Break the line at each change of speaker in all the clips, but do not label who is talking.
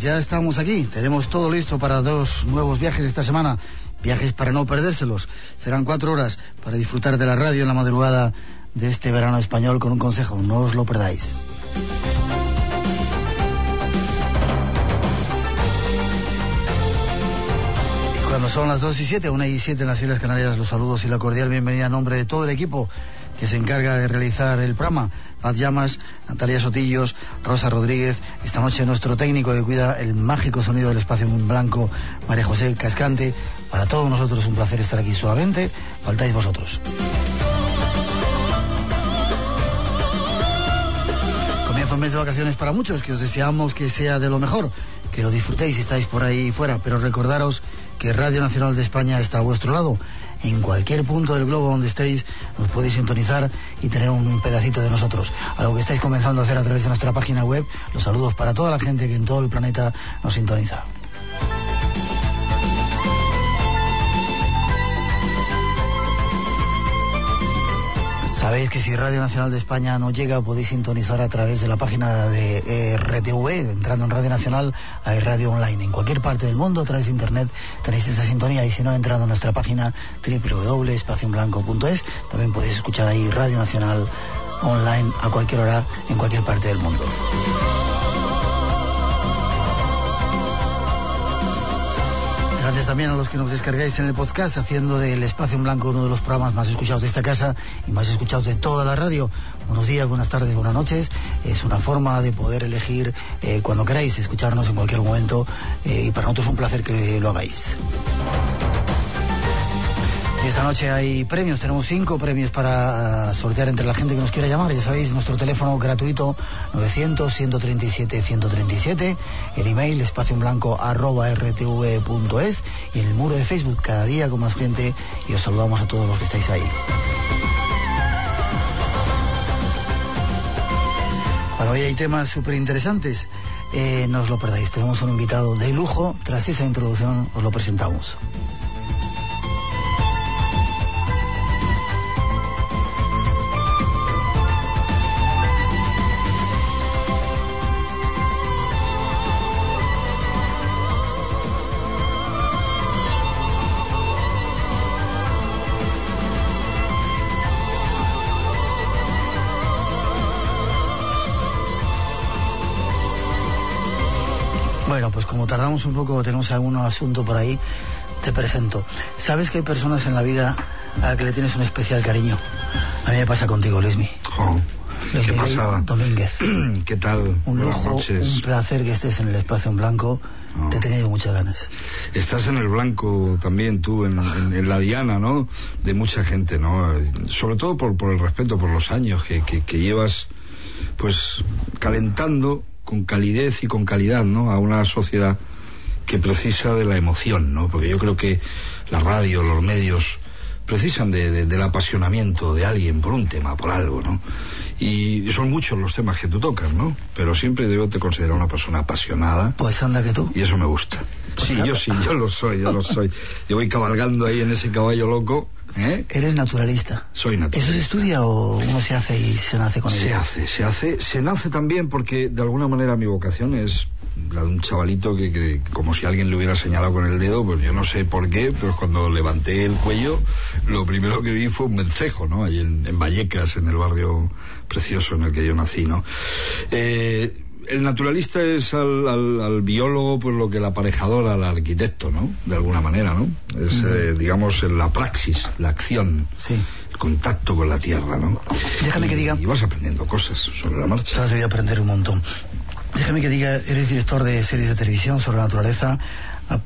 Ya estamos aquí. Tenemos todo listo para dos nuevos viajes esta semana. Viajes para no perdérselos. Serán cuatro horas para disfrutar de la radio en la madrugada de este verano español con un consejo. No os lo perdáis. Cuando son las 2 y 7, 1 y 7 en las Islas Canarias, los saludos y la cordial bienvenida en nombre de todo el equipo que se encarga de realizar el programa. Paz Llamas, Natalia Sotillos, Rosa Rodríguez, esta noche nuestro técnico que cuida el mágico sonido del espacio blanco, María José Cascante. Para todos nosotros un placer estar aquí solamente, faltáis vosotros. Comienza un mes de vacaciones para muchos, que os deseamos que sea de lo mejor, que lo disfrutéis si estáis por ahí fuera, pero recordaros que Radio Nacional de España está a vuestro lado. En cualquier punto del globo donde estéis, os podéis sintonizar y tener un pedacito de nosotros. Algo que estáis comenzando a hacer a través de nuestra página web. Los saludos para toda la gente que en todo el planeta nos sintoniza. Sabéis que si Radio Nacional de España no llega, podéis sintonizar a través de la página de eh, RTV, entrando en Radio Nacional, hay radio online. En cualquier parte del mundo, a través de Internet, tenéis esa sintonía y si no, entrando en nuestra página www.espacioenblanco.es, también podéis escuchar ahí Radio Nacional online a cualquier hora, en cualquier parte del mundo. También a los que nos descargáis en el podcast, haciendo del Espacio en Blanco uno de los programas más escuchados de esta casa y más escuchados de toda la radio. Buenos días, buenas tardes, buenas noches. Es una forma de poder elegir eh, cuando queráis escucharnos en cualquier momento eh, y para nosotros es un placer que lo hagáis. Esta noche hay premios, tenemos cinco premios para uh, sortear entre la gente que nos quiera llamar. Ya sabéis, nuestro teléfono gratuito 900-137-137, el email espacio en blanco arroba rtv.es y el muro de Facebook cada día con más gente y os saludamos a todos los que estáis ahí. Para hoy hay temas súper interesantes. Eh, no os lo perdáis, tenemos un invitado de lujo. Tras esa introducción os lo presentamos. Tardamos un poco, tenemos algún asunto por ahí, te presento. ¿Sabes que hay personas en la vida a las que le tienes un especial cariño? A mí me pasa contigo, Luismi.
Oh,
Luis
¿Qué
Miguel
pasa?
Domínguez.
¿Qué tal?
Un lujo, un placer que estés en el espacio en blanco.
Oh.
Te he tenido muchas ganas.
Estás en el blanco también tú, en, en- en la diana, ¿no? De mucha gente, ¿no? Sobre todo por, por el respeto, por los años que, que- que llevas, pues, calentando con calidez y con calidad, ¿no? A una sociedad que precisa de la emoción, ¿no? Porque yo creo que la radio, los medios, precisan de- de- del apasionamiento de alguien por un tema, por algo, ¿no? Y son muchos los temas que tú tocas, ¿no? Pero siempre yo te considero una persona apasionada
Pues anda que tú.
y eso me gusta. Sí, yo sí, yo lo soy, yo lo soy. Yo voy cabalgando ahí en ese caballo loco, ¿eh?
Eres naturalista.
Soy
¿Eso
natural.
se estudia o uno se hace y se nace con
Se
ello?
hace, se hace, se nace también porque de alguna manera mi vocación es la de un chavalito que, que, como si alguien le hubiera señalado con el dedo, pues yo no sé por qué, pero cuando levanté el cuello, lo primero que vi fue un vencejo, ¿no? Ahí en, en Vallecas, en el barrio precioso en el que yo nací, ¿no? Eh, el naturalista es al, al, al, biólogo pues lo que el aparejador al arquitecto, ¿no? De alguna manera, ¿no? Es, eh, digamos, la praxis, la acción,
sí.
el contacto con la tierra, ¿no?
Déjame
y,
que diga...
Y vas aprendiendo cosas sobre la marcha.
Te has debido aprender un montón. Déjame que diga, eres director de series de televisión sobre la naturaleza,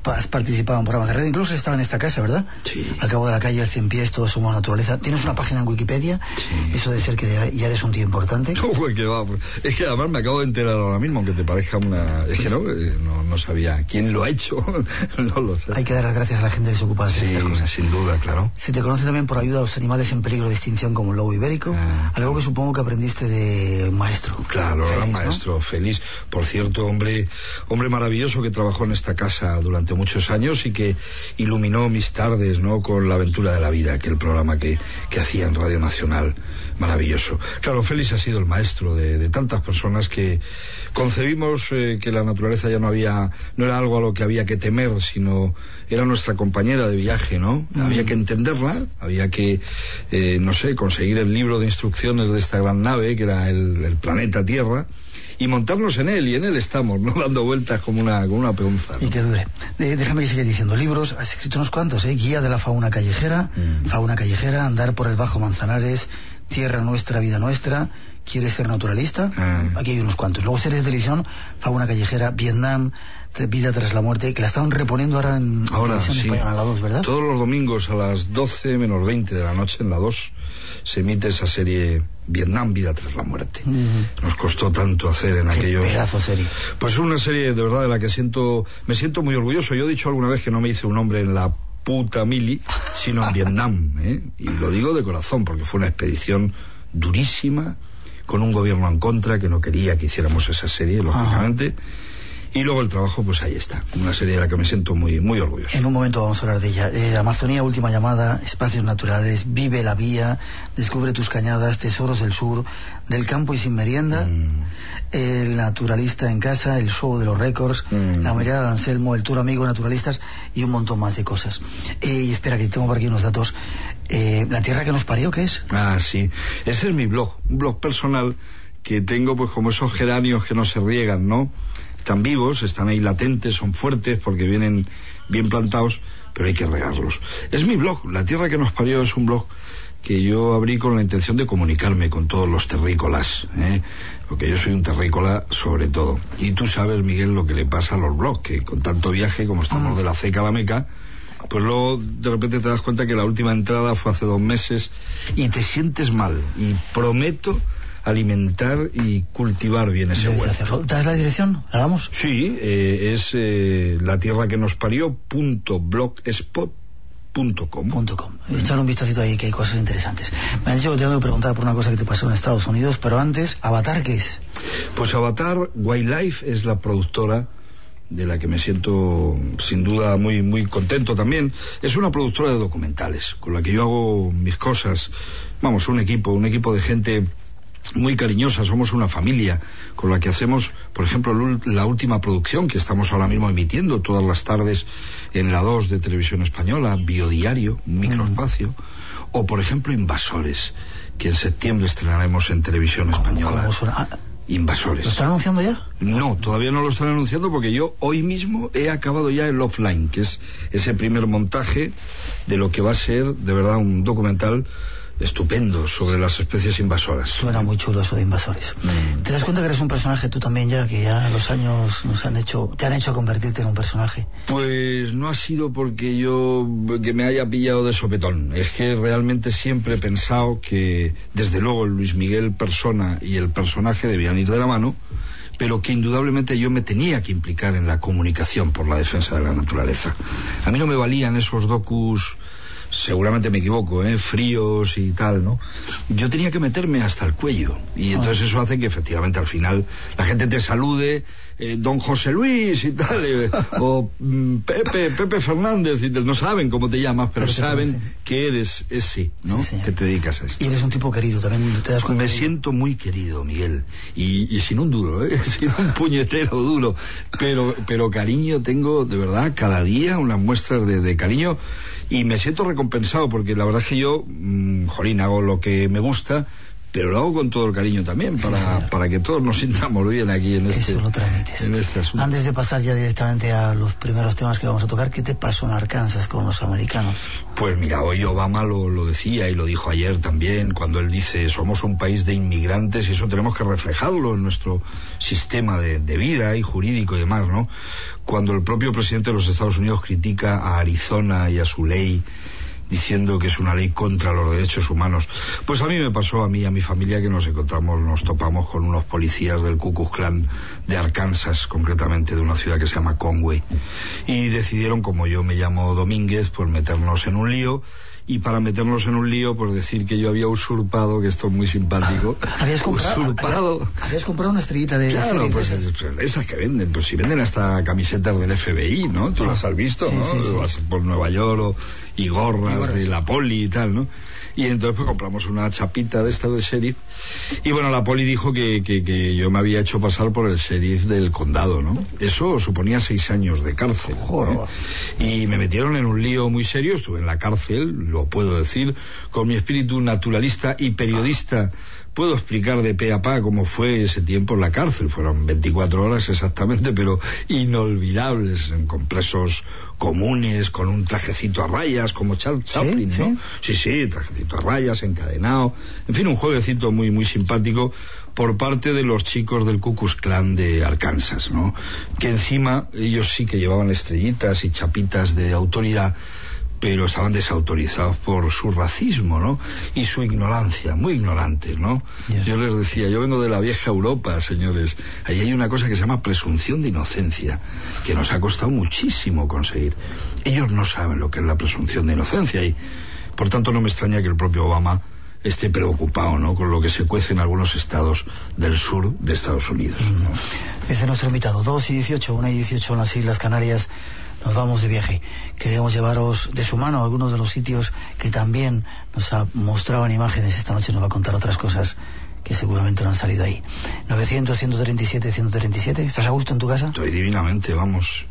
has participado en programas de radio, incluso estaba en esta casa, ¿verdad?
Sí.
Al cabo de la calle, el cien pies, todos somos naturaleza. ¿Tienes una página en Wikipedia?
Sí.
Eso de ser que ya eres un tío importante.
¿Cómo que va? Es que además me acabo de enterar ahora mismo, aunque te parezca una... Es que no, no, no sabía quién lo ha hecho, no lo sé.
Hay que dar las gracias a la gente que se ocupa de
sí,
estas cosas.
sin duda, claro.
Se te conoce también por ayuda a los animales en peligro de extinción como el lobo ibérico,
Ah,
algo que supongo que aprendiste de maestro.
Claro,
Feliz,
era
¿no?
maestro feliz. Por cierto, hombre, hombre maravilloso que trabajó en esta casa durante muchos años y que iluminó mis tardes, ¿no? Con la aventura de la vida, aquel programa que, que hacía en Radio Nacional. Maravilloso. Claro, Félix ha sido el maestro de, de tantas personas que concebimos eh, que la naturaleza ya no había, no era algo a lo que había que temer, sino era nuestra compañera de viaje, ¿no?
Mm.
Había que entenderla, había que, eh, no sé, conseguir el libro de instrucciones de esta gran nave, que era el, el planeta Tierra, y montarnos en él, y en él estamos, ¿no? Dando vueltas como una, como una peonza. ¿no?
Y que dure. Déjame que siga diciendo. Libros, has escrito unos cuantos, ¿eh? Guía de la fauna callejera,
Mm.
fauna callejera, andar por el Bajo Manzanares, Tierra Nuestra, Vida Nuestra, ¿Quieres ser naturalista?
Ah.
Aquí hay unos cuantos. Luego series de televisión, fauna callejera, Vietnam, Vida tras la muerte, que la estaban reponiendo ahora en
Ahora,
televisión
sí.
española, la 2, ¿verdad?
Todos los domingos a las 12 menos 20 de la noche en la 2 se emite esa serie Vietnam, Vida tras la muerte. Nos costó tanto hacer en
Qué
aquellos...
pedazo serie.
Pues es una serie de verdad de la que siento, me siento muy orgulloso. Yo he dicho alguna vez que no me hice un hombre en la puta mili, sino en Vietnam, ¿eh? Y lo digo de corazón, porque fue una expedición durísima, con un gobierno en contra que no quería que hiciéramos esa serie, lógicamente. Y luego el trabajo, pues ahí está. Una serie de la que me siento muy, muy orgulloso.
En un momento vamos a hablar de ella. Eh, Amazonía, última llamada, espacios naturales, vive la vía, descubre tus cañadas, tesoros del sur, del campo y sin merienda,
Mm.
el naturalista en casa, el show de los récords,
Mm.
la mirada de Anselmo, el tour amigo naturalistas y un montón más de cosas. Eh, y espera, que tengo por aquí unos datos. Eh, la tierra que nos parió, ¿qué es?
Ah, sí. Ese es mi blog, un blog personal que tengo pues como esos geranios que no se riegan, ¿no? Están vivos, están ahí latentes, son fuertes porque vienen bien plantados, pero hay que regarlos. Es mi blog, La Tierra que nos parió es un blog que yo abrí con la intención de comunicarme con todos los terrícolas, ¿eh? porque yo soy un terrícola sobre todo. Y tú sabes, Miguel, lo que le pasa a los blogs, que con tanto viaje como estamos de la ceca a la meca, pues luego de repente te das cuenta que la última entrada fue hace dos meses y te sientes mal. Y prometo alimentar y cultivar bien ese huerto.
¿Das la dirección? ¿La damos?
Sí, eh, es eh, la tierra que nos parió punto blogspot.com.
Punto com. Echar un vistacito ahí que hay cosas interesantes. Me han dicho que tengo que preguntar por una cosa que te pasó en Estados Unidos, pero antes, Avatar, ¿qué es?
Pues Avatar Wildlife es la productora de la que me siento sin duda muy muy contento también. Es una productora de documentales con la que yo hago mis cosas. Vamos, un equipo, un equipo de gente muy cariñosa, somos una familia con la que hacemos, por ejemplo, la última producción que estamos ahora mismo emitiendo todas las tardes en la 2 de Televisión Española, Biodiario, un microespacio, o por ejemplo Invasores, que en septiembre estrenaremos en Televisión Española.
Ah,
Invasores.
¿Lo están anunciando ya?
No, todavía no lo están anunciando porque yo hoy mismo he acabado ya el offline, que es ese primer montaje de lo que va a ser de verdad un documental estupendo sobre las especies invasoras.
Suena muy chulo eso de invasores.
Mm.
¿Te das cuenta que eres un personaje tú también ya, que ya los años nos han hecho, te han hecho convertirte en un personaje?
Pues no ha sido porque yo que me haya pillado de sopetón. Es que realmente siempre he pensado que desde luego el Luis Miguel persona y el personaje debían ir de la mano, pero que indudablemente yo me tenía que implicar en la comunicación por la defensa de la naturaleza. A mí no me valían esos docus seguramente me equivoco, ¿eh? fríos y tal, ¿no? Yo tenía que meterme hasta el cuello. Y entonces eso hace que efectivamente al final la gente te salude, eh, don José Luis y tal, eh, o mm, Pepe, Pepe Fernández, y tal. no saben cómo te llamas, pero
Pero te
saben que eres ese, ¿no? que te dedicas a esto.
Y eres un tipo querido, también te das cuenta.
Me siento muy querido, Miguel, y, sin un duro, ¿eh? sin un puñetero duro, pero, pero cariño tengo, de verdad, cada día unas muestras de, de cariño y me siento recompensado porque la verdad es que yo, mmm, jolín, hago lo que me gusta, pero lo hago con todo el cariño también, para, para que todos nos sintamos bien aquí en este, en este asunto.
Antes de pasar ya directamente a los primeros temas que vamos a tocar, ¿qué te pasó en Arkansas con los americanos?
Pues mira, hoy Obama lo, lo decía y lo dijo ayer también, cuando él dice, somos un país de inmigrantes y eso tenemos que reflejarlo en nuestro sistema de, de vida y jurídico y demás, ¿no? Cuando el propio presidente de los Estados Unidos critica a Arizona y a su ley diciendo que es una ley contra los derechos humanos. Pues a mí me pasó, a mí y a mi familia, que nos encontramos, nos topamos con unos policías del Ku Klux Klan de Arkansas, concretamente de una ciudad que se llama Conway. Y decidieron, como yo me llamo Domínguez, pues meternos en un lío y para meternos en un lío, pues decir que yo había usurpado, que esto es muy simpático.
¿Habías comprado?
Usurpado.
Habías, comprado una estrellita de...
Claro, pues esas que venden, pues si venden hasta camisetas del FBI, ¿no? Tú las has visto, ¿no? Vas por Nueva York y gorras de la poli y tal, ¿no? Y entonces pues compramos una chapita de esta de sheriff. Y bueno, la poli dijo que, que, que, yo me había hecho pasar por el sheriff del condado, ¿no? Eso suponía seis años de cárcel. Y me metieron en un lío muy serio, estuve en la cárcel, lo puedo decir, con mi espíritu naturalista y periodista puedo explicar de pe a pa cómo fue ese tiempo en la cárcel. Fueron 24 horas exactamente, pero inolvidables, con presos comunes, con un trajecito a rayas, como Charles Chaplin, ¿no? Sí, sí, trajecito a rayas, encadenado. En fin, un jueguecito muy, muy simpático por parte de los chicos del Ku Klux Klan de Arkansas, ¿no? Que encima ellos sí que llevaban estrellitas y chapitas de autoridad pero estaban desautorizados por su racismo, ¿no? Y su ignorancia, muy ignorantes, ¿no? Yo les decía, yo vengo de la vieja Europa, señores. Ahí hay una cosa que se llama presunción de inocencia, que nos ha costado muchísimo conseguir. Ellos no saben lo que es la presunción de inocencia y, por tanto, no me extraña que el propio Obama esté preocupado ¿no? con lo que se cuece en algunos estados del sur de Estados Unidos. ¿no?
Es nuestro invitado. 2 y 18, 1 y 18 en las Islas Canarias nos vamos de viaje. Queremos llevaros de su mano a algunos de los sitios que también nos ha mostrado en imágenes. Esta noche nos va a contar otras cosas que seguramente no han salido ahí. 900, 137, 137. ¿Estás a gusto en tu casa?
Estoy divinamente, vamos.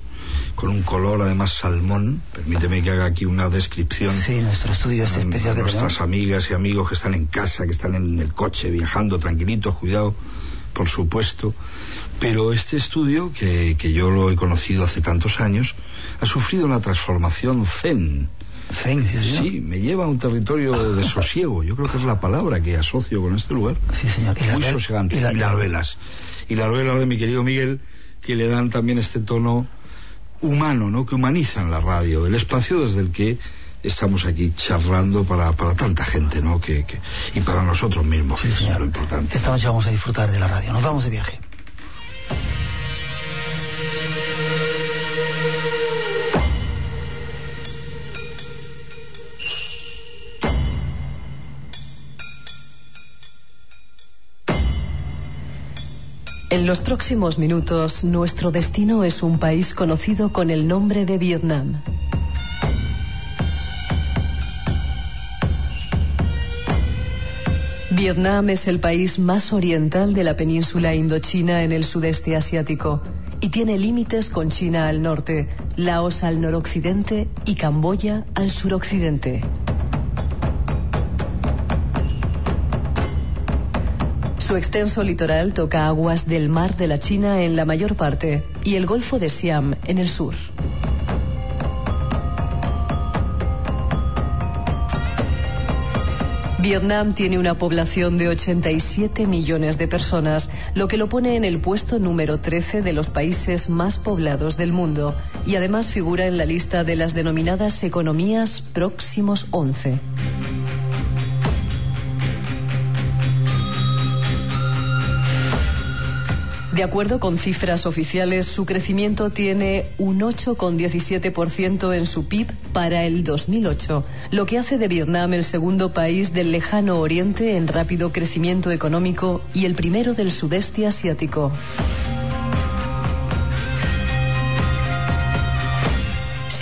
Con un color además salmón. Permíteme que haga aquí una descripción.
Sí, nuestro estudio es especial.
A nuestras amigas y amigos que están en casa, que están en el coche, viajando tranquilitos, cuidado, por supuesto. Pero este estudio, que, que yo lo he conocido hace tantos años, ha sufrido una transformación zen.
Zen, sí, señor.
Sí, me lleva a un territorio de sosiego. Yo creo que es la palabra que asocio con este lugar.
Sí, señor.
¿Y Muy sosegante. Y, la, y las velas. Y las velas de mi querido Miguel, que le dan también este tono humano, ¿no? Que humanizan la radio, el espacio desde el que estamos aquí charlando para, para tanta gente, ¿no? Que, que, y para nosotros mismos,
sí,
señor. es lo importante.
Esta noche vamos a disfrutar de la radio. Nos vamos de viaje.
En los próximos minutos, nuestro destino es un país conocido con el nombre de Vietnam. Vietnam es el país más oriental de la península indochina en el sudeste asiático y tiene límites con China al norte, Laos al noroccidente y Camboya al suroccidente. Su extenso litoral toca aguas del mar de la China en la mayor parte y el Golfo de Siam en el sur. Vietnam tiene una población de 87 millones de personas, lo que lo pone en el puesto número 13 de los países más poblados del mundo y además figura en la lista de las denominadas economías próximos 11. De acuerdo con cifras oficiales, su crecimiento tiene un 8,17% en su PIB para el 2008, lo que hace de Vietnam el segundo país del lejano oriente en rápido crecimiento económico y el primero del sudeste asiático.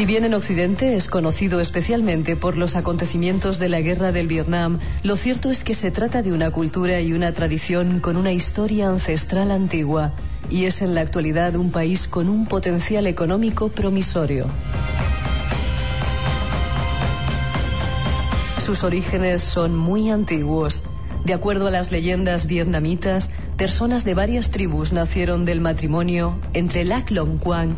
Si bien en Occidente es conocido especialmente por los acontecimientos de la guerra del Vietnam, lo cierto es que se trata de una cultura y una tradición con una historia ancestral antigua y es en la actualidad un país con un potencial económico promisorio. Sus orígenes son muy antiguos. De acuerdo a las leyendas vietnamitas, personas de varias tribus nacieron del matrimonio entre Lac Long Quang,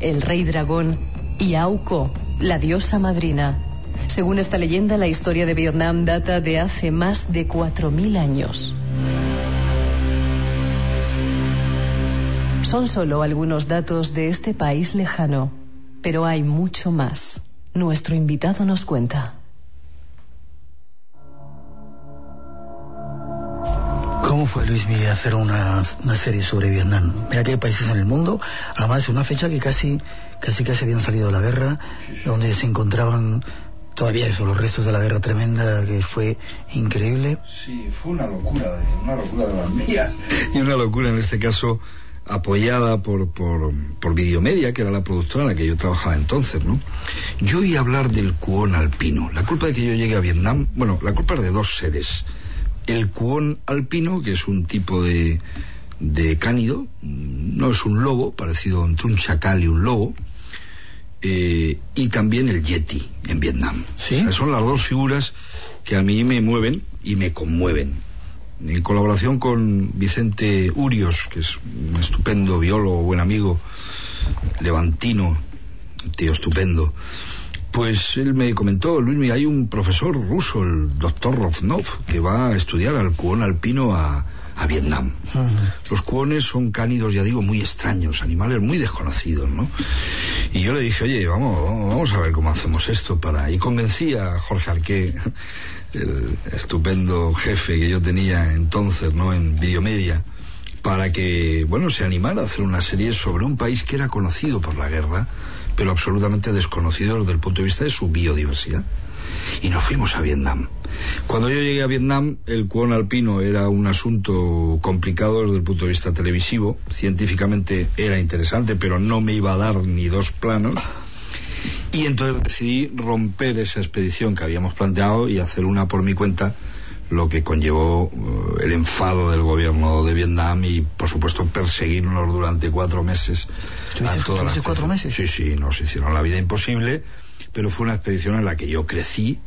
el rey dragón, y Auco, la diosa madrina. Según esta leyenda, la historia de Vietnam data de hace más de 4.000 años. Son solo algunos datos de este país lejano, pero hay mucho más. Nuestro invitado nos cuenta.
¿Cómo fue, Luis Miguel, hacer una, una, serie sobre Vietnam? Mira que hay países en el mundo, además una fecha que casi, casi casi habían salido de la guerra, donde se encontraban todavía eso, los restos de la guerra tremenda, que fue increíble.
Sí, fue una locura, una locura de las mías. Y una locura en este caso apoyada por, por, por Videomedia, que era la productora en la que yo trabajaba entonces, ¿no? Yo oí hablar del cuón alpino. La culpa de que yo llegue a Vietnam, bueno, la culpa es de dos seres el cuón alpino, que es un tipo de, de cánido, no es un lobo, parecido entre un chacal y un lobo, eh, y también el yeti en Vietnam.
¿Sí?
son las dos figuras que a mí me mueven y me conmueven. En colaboración con Vicente Urios, que es un estupendo biólogo, buen amigo, levantino, tío estupendo, pues él me comentó, Luis, hay un profesor ruso, el doctor Rovnov, que va a estudiar al cuón alpino a, a Vietnam.
Uh -huh.
Los cuones son cánidos, ya digo, muy extraños, animales muy desconocidos, ¿no? Y yo le dije, oye, vamos, vamos a ver cómo hacemos esto para... Y convencí a Jorge Arqué, el estupendo jefe que yo tenía entonces, ¿no? En Videomedia, para que, bueno, se animara a hacer una serie sobre un país que era conocido por la guerra, pero absolutamente desconocido desde el punto de vista de su biodiversidad. Y nos fuimos a Vietnam. Cuando yo llegué a Vietnam, el cuón alpino era un asunto complicado desde el punto de vista televisivo. Científicamente era interesante, pero no me iba a dar ni dos planos. Y entonces decidí romper esa expedición que habíamos planteado y hacer una por mi cuenta lo que conllevó uh, el enfado del gobierno de Vietnam y, por supuesto, perseguirnos durante cuatro meses.
a todas las cuatro meses?
Sí, sí, nos hicieron la vida imposible, pero fue una expedición en la que yo crecí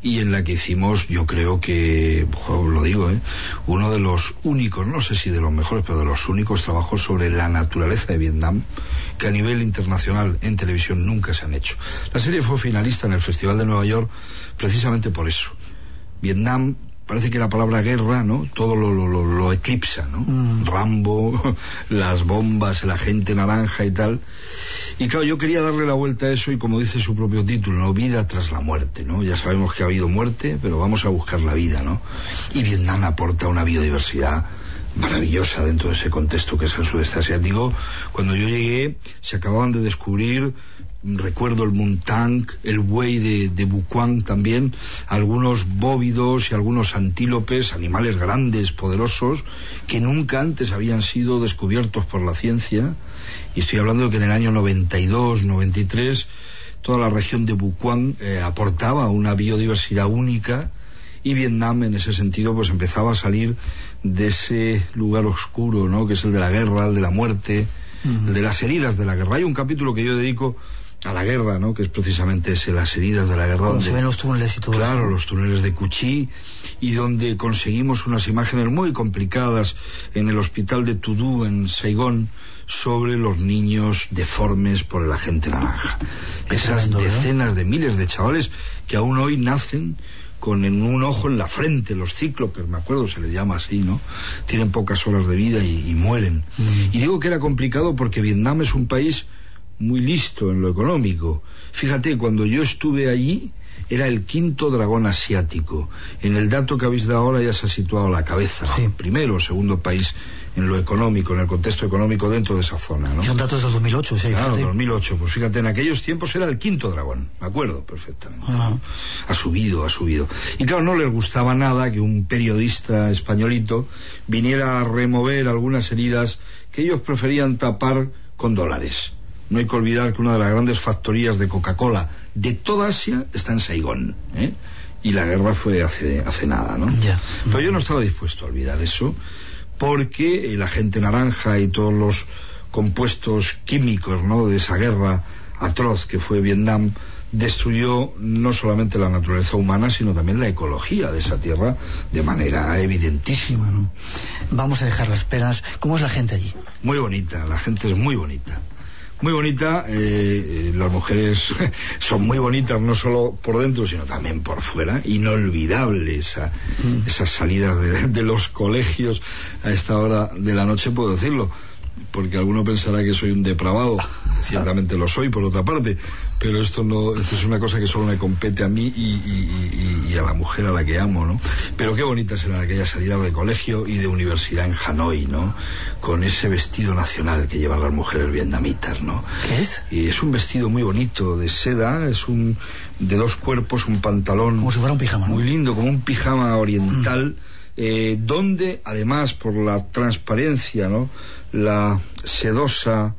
y en la que hicimos, yo creo que, jo, lo digo, ¿eh? uno de los únicos, no sé si de los mejores, pero de los únicos trabajos sobre la naturaleza de Vietnam que a nivel internacional en televisión nunca se han hecho. La serie fue finalista en el Festival de Nueva York precisamente por eso. Vietnam parece que la palabra guerra, ¿no? Todo lo, lo, lo, eclipsa, ¿no?
Mm.
Rambo, las bombas, el agente naranja y tal. Y claro, yo quería darle la vuelta a eso y como dice su propio título, ¿no? Vida tras la muerte, ¿no? Ya sabemos que ha habido muerte, pero vamos a buscar la vida, ¿no? Y Vietnam aporta una biodiversidad maravillosa dentro de ese contexto que es el sudeste asiático. Cuando yo llegué, se acababan de descubrir recuerdo el Muntang, el buey de, de Bukwang también, algunos bóvidos y algunos antílopes, animales grandes, poderosos, que nunca antes habían sido descubiertos por la ciencia. Y estoy hablando de que en el año 92, 93, toda la región de Bukwang eh, aportaba una biodiversidad única y Vietnam en ese sentido pues empezaba a salir de ese lugar oscuro, ¿no? Que es el de la guerra, el de la muerte, uh -huh. el de las heridas de la guerra. Hay un capítulo que yo dedico a la guerra, ¿no? Que es precisamente ese, las heridas de la guerra.
Donde se ven los túneles y todo
Claro,
eso.
los túneles de Cuchí y donde conseguimos unas imágenes muy complicadas en el hospital de Tudú en Saigón sobre los niños deformes por el agente naranja. Esas
tremendo, ¿no?
decenas de miles de chavales que aún hoy nacen con en un ojo en la frente, los cíclopes, me acuerdo, se les llama así, ¿no? Tienen pocas horas de vida y, y mueren.
Mm.
Y digo que era complicado porque Vietnam es un país muy listo en lo económico. Fíjate, cuando yo estuve allí, era el quinto dragón asiático. En el dato que habéis dado ahora ya se ha situado la cabeza.
Sí.
Primero o segundo país en lo económico, en el contexto económico dentro de esa zona, ¿no?
Son datos del 2008, o sea,
Claro,
fíjate.
2008. Pues fíjate, en aquellos tiempos era el quinto dragón, me acuerdo perfectamente. Ha subido, ha subido. Y claro, no les gustaba nada que un periodista españolito viniera a remover algunas heridas que ellos preferían tapar con dólares. No hay que olvidar que una de las grandes factorías de Coca-Cola de toda Asia está en Saigón. ¿eh? Y la guerra fue hace, hace nada, ¿no?
Ya.
Pero yo no estaba dispuesto a olvidar eso, porque la gente naranja y todos los compuestos químicos, ¿no? De esa guerra atroz que fue Vietnam, destruyó no solamente la naturaleza humana, sino también la ecología de esa tierra de manera evidentísima. ¿no?
Vamos a dejar las penas. ¿Cómo es la gente allí?
Muy bonita, la gente es muy bonita. Muy bonita, eh, las mujeres son muy bonitas no solo por dentro, sino también por fuera. Inolvidable esa,
Mm.
esas salidas de, de los colegios a esta hora de la noche, puedo decirlo porque alguno pensará que soy un depravado, ciertamente lo soy por otra parte, pero esto no, esto es una cosa que solo me compete a mí y, y- y- y a la mujer a la que amo, ¿no? Pero qué bonitas eran aquellas salidas de colegio y de universidad en Hanoi, ¿no? Con ese vestido nacional que llevan las mujeres vietnamitas, ¿no?
¿Qué es?
Y es un vestido muy bonito de seda, es un de dos cuerpos, un pantalón
Como si fuera un pijama, ¿no?
muy lindo, como un pijama oriental, eh, donde además por la transparencia, ¿no? la sedosa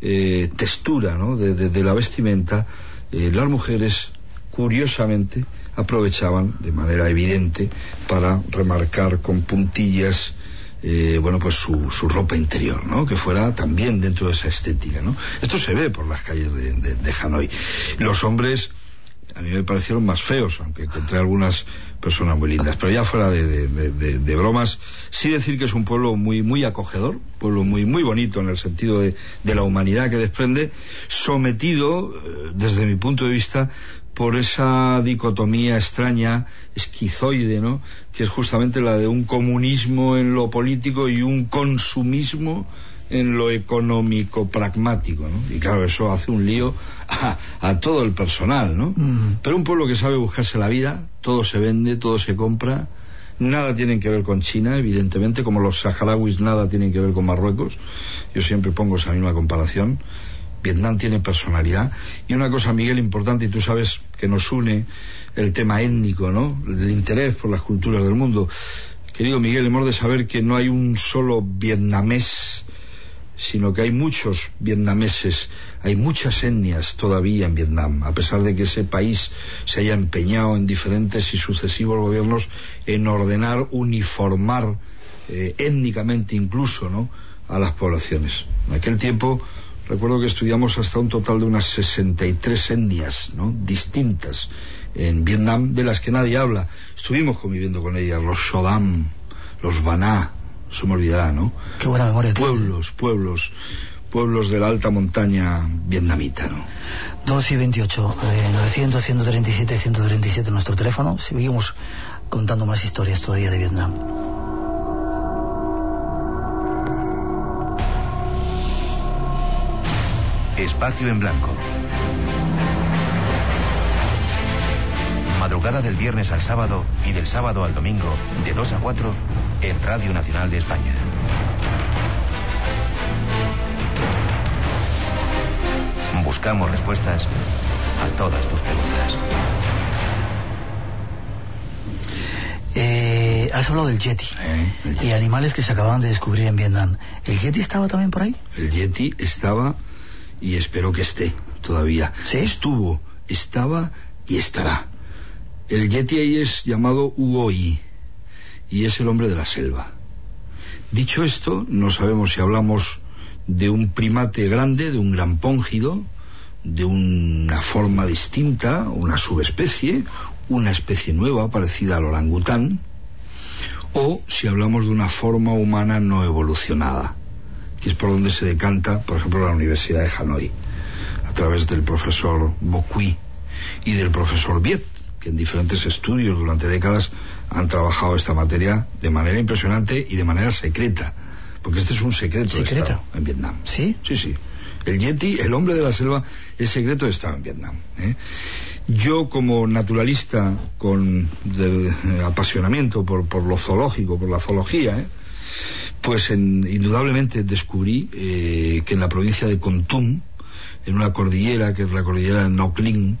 eh, textura ¿no? de, de- de la vestimenta, eh, las mujeres curiosamente aprovechaban de manera evidente para remarcar con puntillas eh, bueno pues su, su ropa interior no que fuera también dentro de esa estética no esto se ve por las calles de, de- de Hanoi los hombres a mí me parecieron más feos, aunque encontré algunas personas muy lindas. Pero ya fuera de, bromas, sí decir que es un pueblo muy, muy acogedor, pueblo muy, muy bonito en el sentido de, de la humanidad que desprende, sometido, eh, desde mi punto de vista, por esa dicotomía extraña, esquizoide, ¿no? Que es justamente la de un comunismo en lo político y un consumismo en lo económico pragmático, ¿no? Y claro, eso hace un lío a, a todo el personal, ¿no?
Mm.
Pero un pueblo que sabe buscarse la vida, todo se vende, todo se compra, nada tienen que ver con China, evidentemente, como los saharauis nada tienen que ver con Marruecos. Yo siempre pongo esa misma comparación. Vietnam tiene personalidad. Y una cosa, Miguel, importante, y tú sabes que nos une el tema étnico, ¿no? El interés por las culturas del mundo. Querido Miguel, hemos de saber que no hay un solo vietnamés sino que hay muchos vietnameses, hay muchas etnias todavía en Vietnam, a pesar de que ese país se haya empeñado en diferentes y sucesivos gobiernos en ordenar, uniformar eh, étnicamente incluso, ¿no? a las poblaciones. En aquel tiempo recuerdo que estudiamos hasta un total de unas 63 etnias, ¿no? distintas en Vietnam de las que nadie habla. Estuvimos conviviendo con ellas, los Shodam, los Baná, se me olvidará, ¿no?
Qué buena memoria. tiene.
pueblos, pueblos, pueblos de la alta montaña vietnamita, ¿no?
2 y 28, eh, 900, 137, 137 nuestro teléfono. Seguimos contando más historias todavía de Vietnam.
Espacio en blanco. Madrugada del viernes al sábado y del sábado al domingo, de 2 a 4, en Radio Nacional de España. Buscamos respuestas a todas tus preguntas.
Eh, has hablado del Yeti
Eh, el,
y animales que se acababan de descubrir en Vietnam. ¿El Yeti estaba también por ahí?
el Yeti estaba y espero que esté todavía.
¿Sí?
Estuvo, estaba y estará. El Yeti ahí es llamado Uoi y es el hombre de la selva. Dicho esto, no sabemos si hablamos de un primate grande, de un gran póngido, de una forma distinta, una subespecie, una especie nueva parecida al orangután, o si hablamos de una forma humana no evolucionada, que es por donde se decanta, por ejemplo, la Universidad de Hanoi, a través del profesor Bocui y del profesor Viet, que en diferentes estudios durante décadas han trabajado esta materia de manera impresionante y de manera secreta, porque este es un secreto de
¿Secreto?
Estado en Vietnam.
¿Sí?
Sí, sí. El Yeti, el hombre de la selva, es secreto de Estado en Vietnam. ¿eh? Yo, como naturalista con de- eh, apasionamiento por, por lo zoológico, por la zoología, ¿eh? pues en- indudablemente descubrí eh, que en la provincia de Kontum, en una cordillera que es la cordillera de Noclin,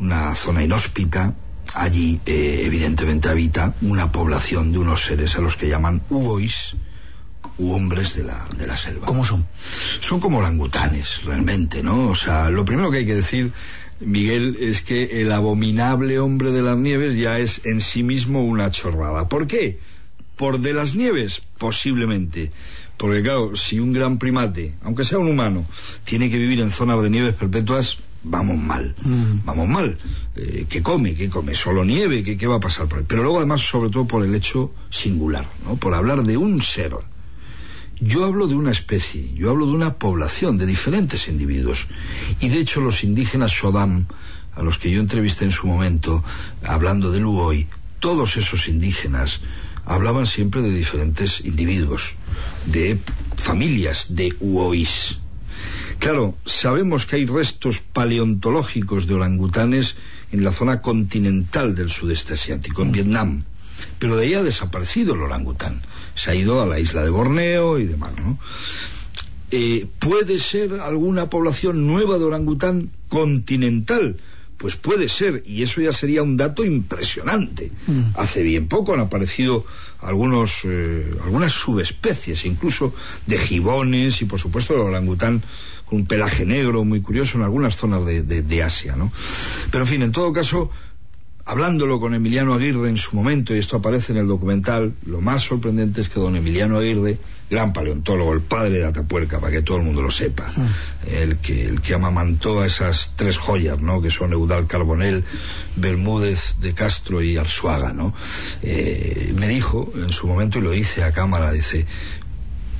una zona inhóspita, allí eh, evidentemente habita una población de unos seres a los que llaman Uois, u hombres de la, de la selva.
¿Cómo son?
Son como orangutanes, realmente, ¿no? O sea, lo primero que hay que decir, Miguel, es que el abominable hombre de las nieves ya es en sí mismo una chorrada. ¿Por qué? ¿Por de las nieves? Posiblemente. Porque claro, si un gran primate, aunque sea un humano, tiene que vivir en zonas de nieves perpetuas, vamos mal,
Mm.
vamos mal. Eh, ¿Qué come? ¿Qué come? ¿Solo nieve? ¿Qué, ¿Qué va a pasar por ahí? Pero luego además, sobre todo por el hecho singular, ¿no? Por hablar de un ser. Yo hablo de una especie, yo hablo de una población, de diferentes individuos. Y de hecho los indígenas Sodam, a los que yo entrevisté en su momento, hablando del Uoy, todos esos indígenas hablaban siempre de diferentes individuos, de familias de Uois. Claro, sabemos que hay restos paleontológicos de orangutanes en la zona continental del sudeste asiático, en Vietnam. Pero de ahí ha desaparecido el orangután. Se ha ido a la isla de Borneo y demás, ¿no? Eh, ¿Puede ser alguna población nueva de orangután continental? Pues puede ser, y eso ya sería un dato impresionante.
Mm.
Hace bien poco han aparecido algunos, eh, algunas subespecies, incluso de gibones y por supuesto el orangután con un pelaje negro muy curioso en algunas zonas de, de- de Asia, ¿no? Pero en fin, en todo caso, hablándolo con Emiliano Aguirre en su momento, y esto aparece en el documental, lo más sorprendente es que don Emiliano Aguirre, gran paleontólogo, el padre de Atapuerca, para que todo el mundo lo sepa, el, que, el que amamantó a esas tres joyas, ¿no? Que son Eudal Carbonell, Bermúdez de Castro y Arzuaga, ¿no? Eh, me dijo en su momento, y lo hice a cámara, dice,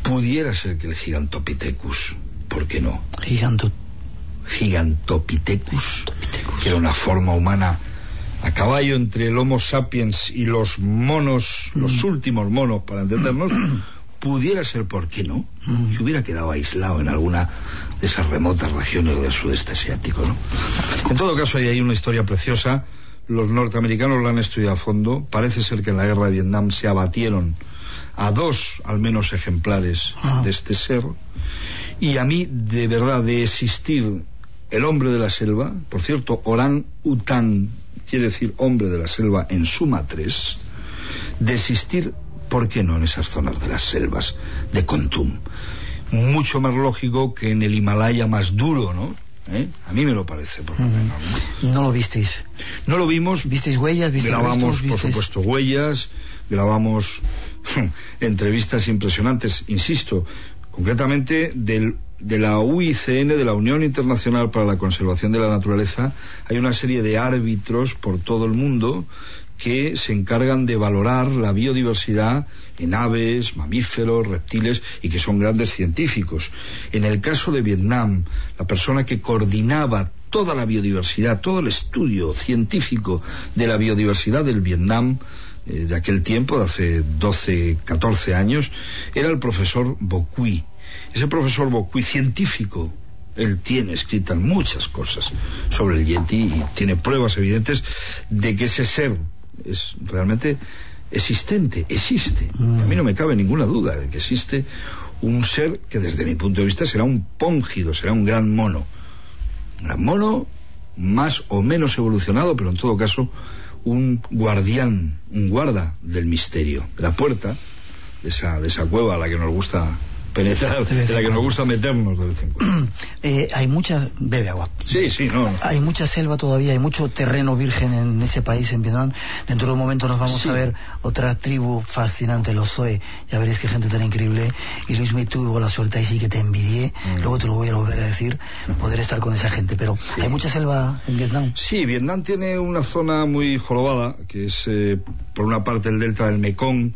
pudiera ser que el Gigantopithecus, ¿por qué no?
Giganto.
Gigantopithecus, que era una forma humana a caballo entre el Homo sapiens y los monos, los últimos monos, para entendernos, pudiera ser, ¿por qué no? Que hubiera quedado aislado en alguna de esas remotas regiones del sudeste asiático, ¿no? En todo caso, hay ahí una historia preciosa. Los norteamericanos la han estudiado a fondo. Parece ser que en la guerra de Vietnam se abatieron a dos, al menos, ejemplares
Ah.
de este ser. Y a mí, de verdad, de existir el hombre de la selva, por cierto, Orán Után quiere decir hombre de la selva en suma 3, de existir, ¿por qué no en esas zonas de las selvas de Kontum? Mucho más lógico que en el Himalaya más duro, ¿no? ¿Eh? A mí me lo parece, por lo menos. ¿no?
No lo visteis.
No lo vimos,
¿Visteis huellas? ¿Visteis
grabamos,
restos?
por
¿Visteis-
supuesto, huellas, grabamos entrevistas impresionantes, insisto, concretamente de la UICN, de la Unión Internacional para la Conservación de la Naturaleza, hay una serie de árbitros por todo el mundo que se encargan de valorar la biodiversidad en aves, mamíferos, reptiles y que son grandes científicos. En el caso de Vietnam, la persona que coordinaba toda la biodiversidad, todo el estudio científico de la biodiversidad del Vietnam eh, de aquel tiempo, de hace 12, 14 años, era el profesor Bocui. Ese profesor Bocui, científico, él tiene escritas muchas cosas sobre el Yeti y tiene pruebas evidentes de que ese ser es realmente existente, existe. A mí no me cabe ninguna duda de que existe un ser que desde mi punto de vista será un póngido, será un gran mono. Un gran mono más o menos evolucionado, pero en todo caso un guardián, un guarda del misterio, la puerta de esa, de esa cueva a la que nos gusta penetrar,
de
la
en
que nos gusta meternos de vez en cuando.
Eh, hay mucha... Bebe agua.
Sí, sí, no.
Hay mucha selva todavía, hay mucho terreno virgen en ese país, en Vietnam. Dentro de un momento nos vamos
Sí.
a ver otra tribu fascinante, los Zoe. Ya veréis qué gente tan increíble. Y Luis, me tuvo la suerte ahí sí que te envidié.
Mm.
Luego te lo voy a volver a decir, poder estar con esa gente. Pero hay mucha selva en Vietnam.
Sí, Vietnam tiene una zona muy jorobada, que es eh, por una parte el delta del Mekong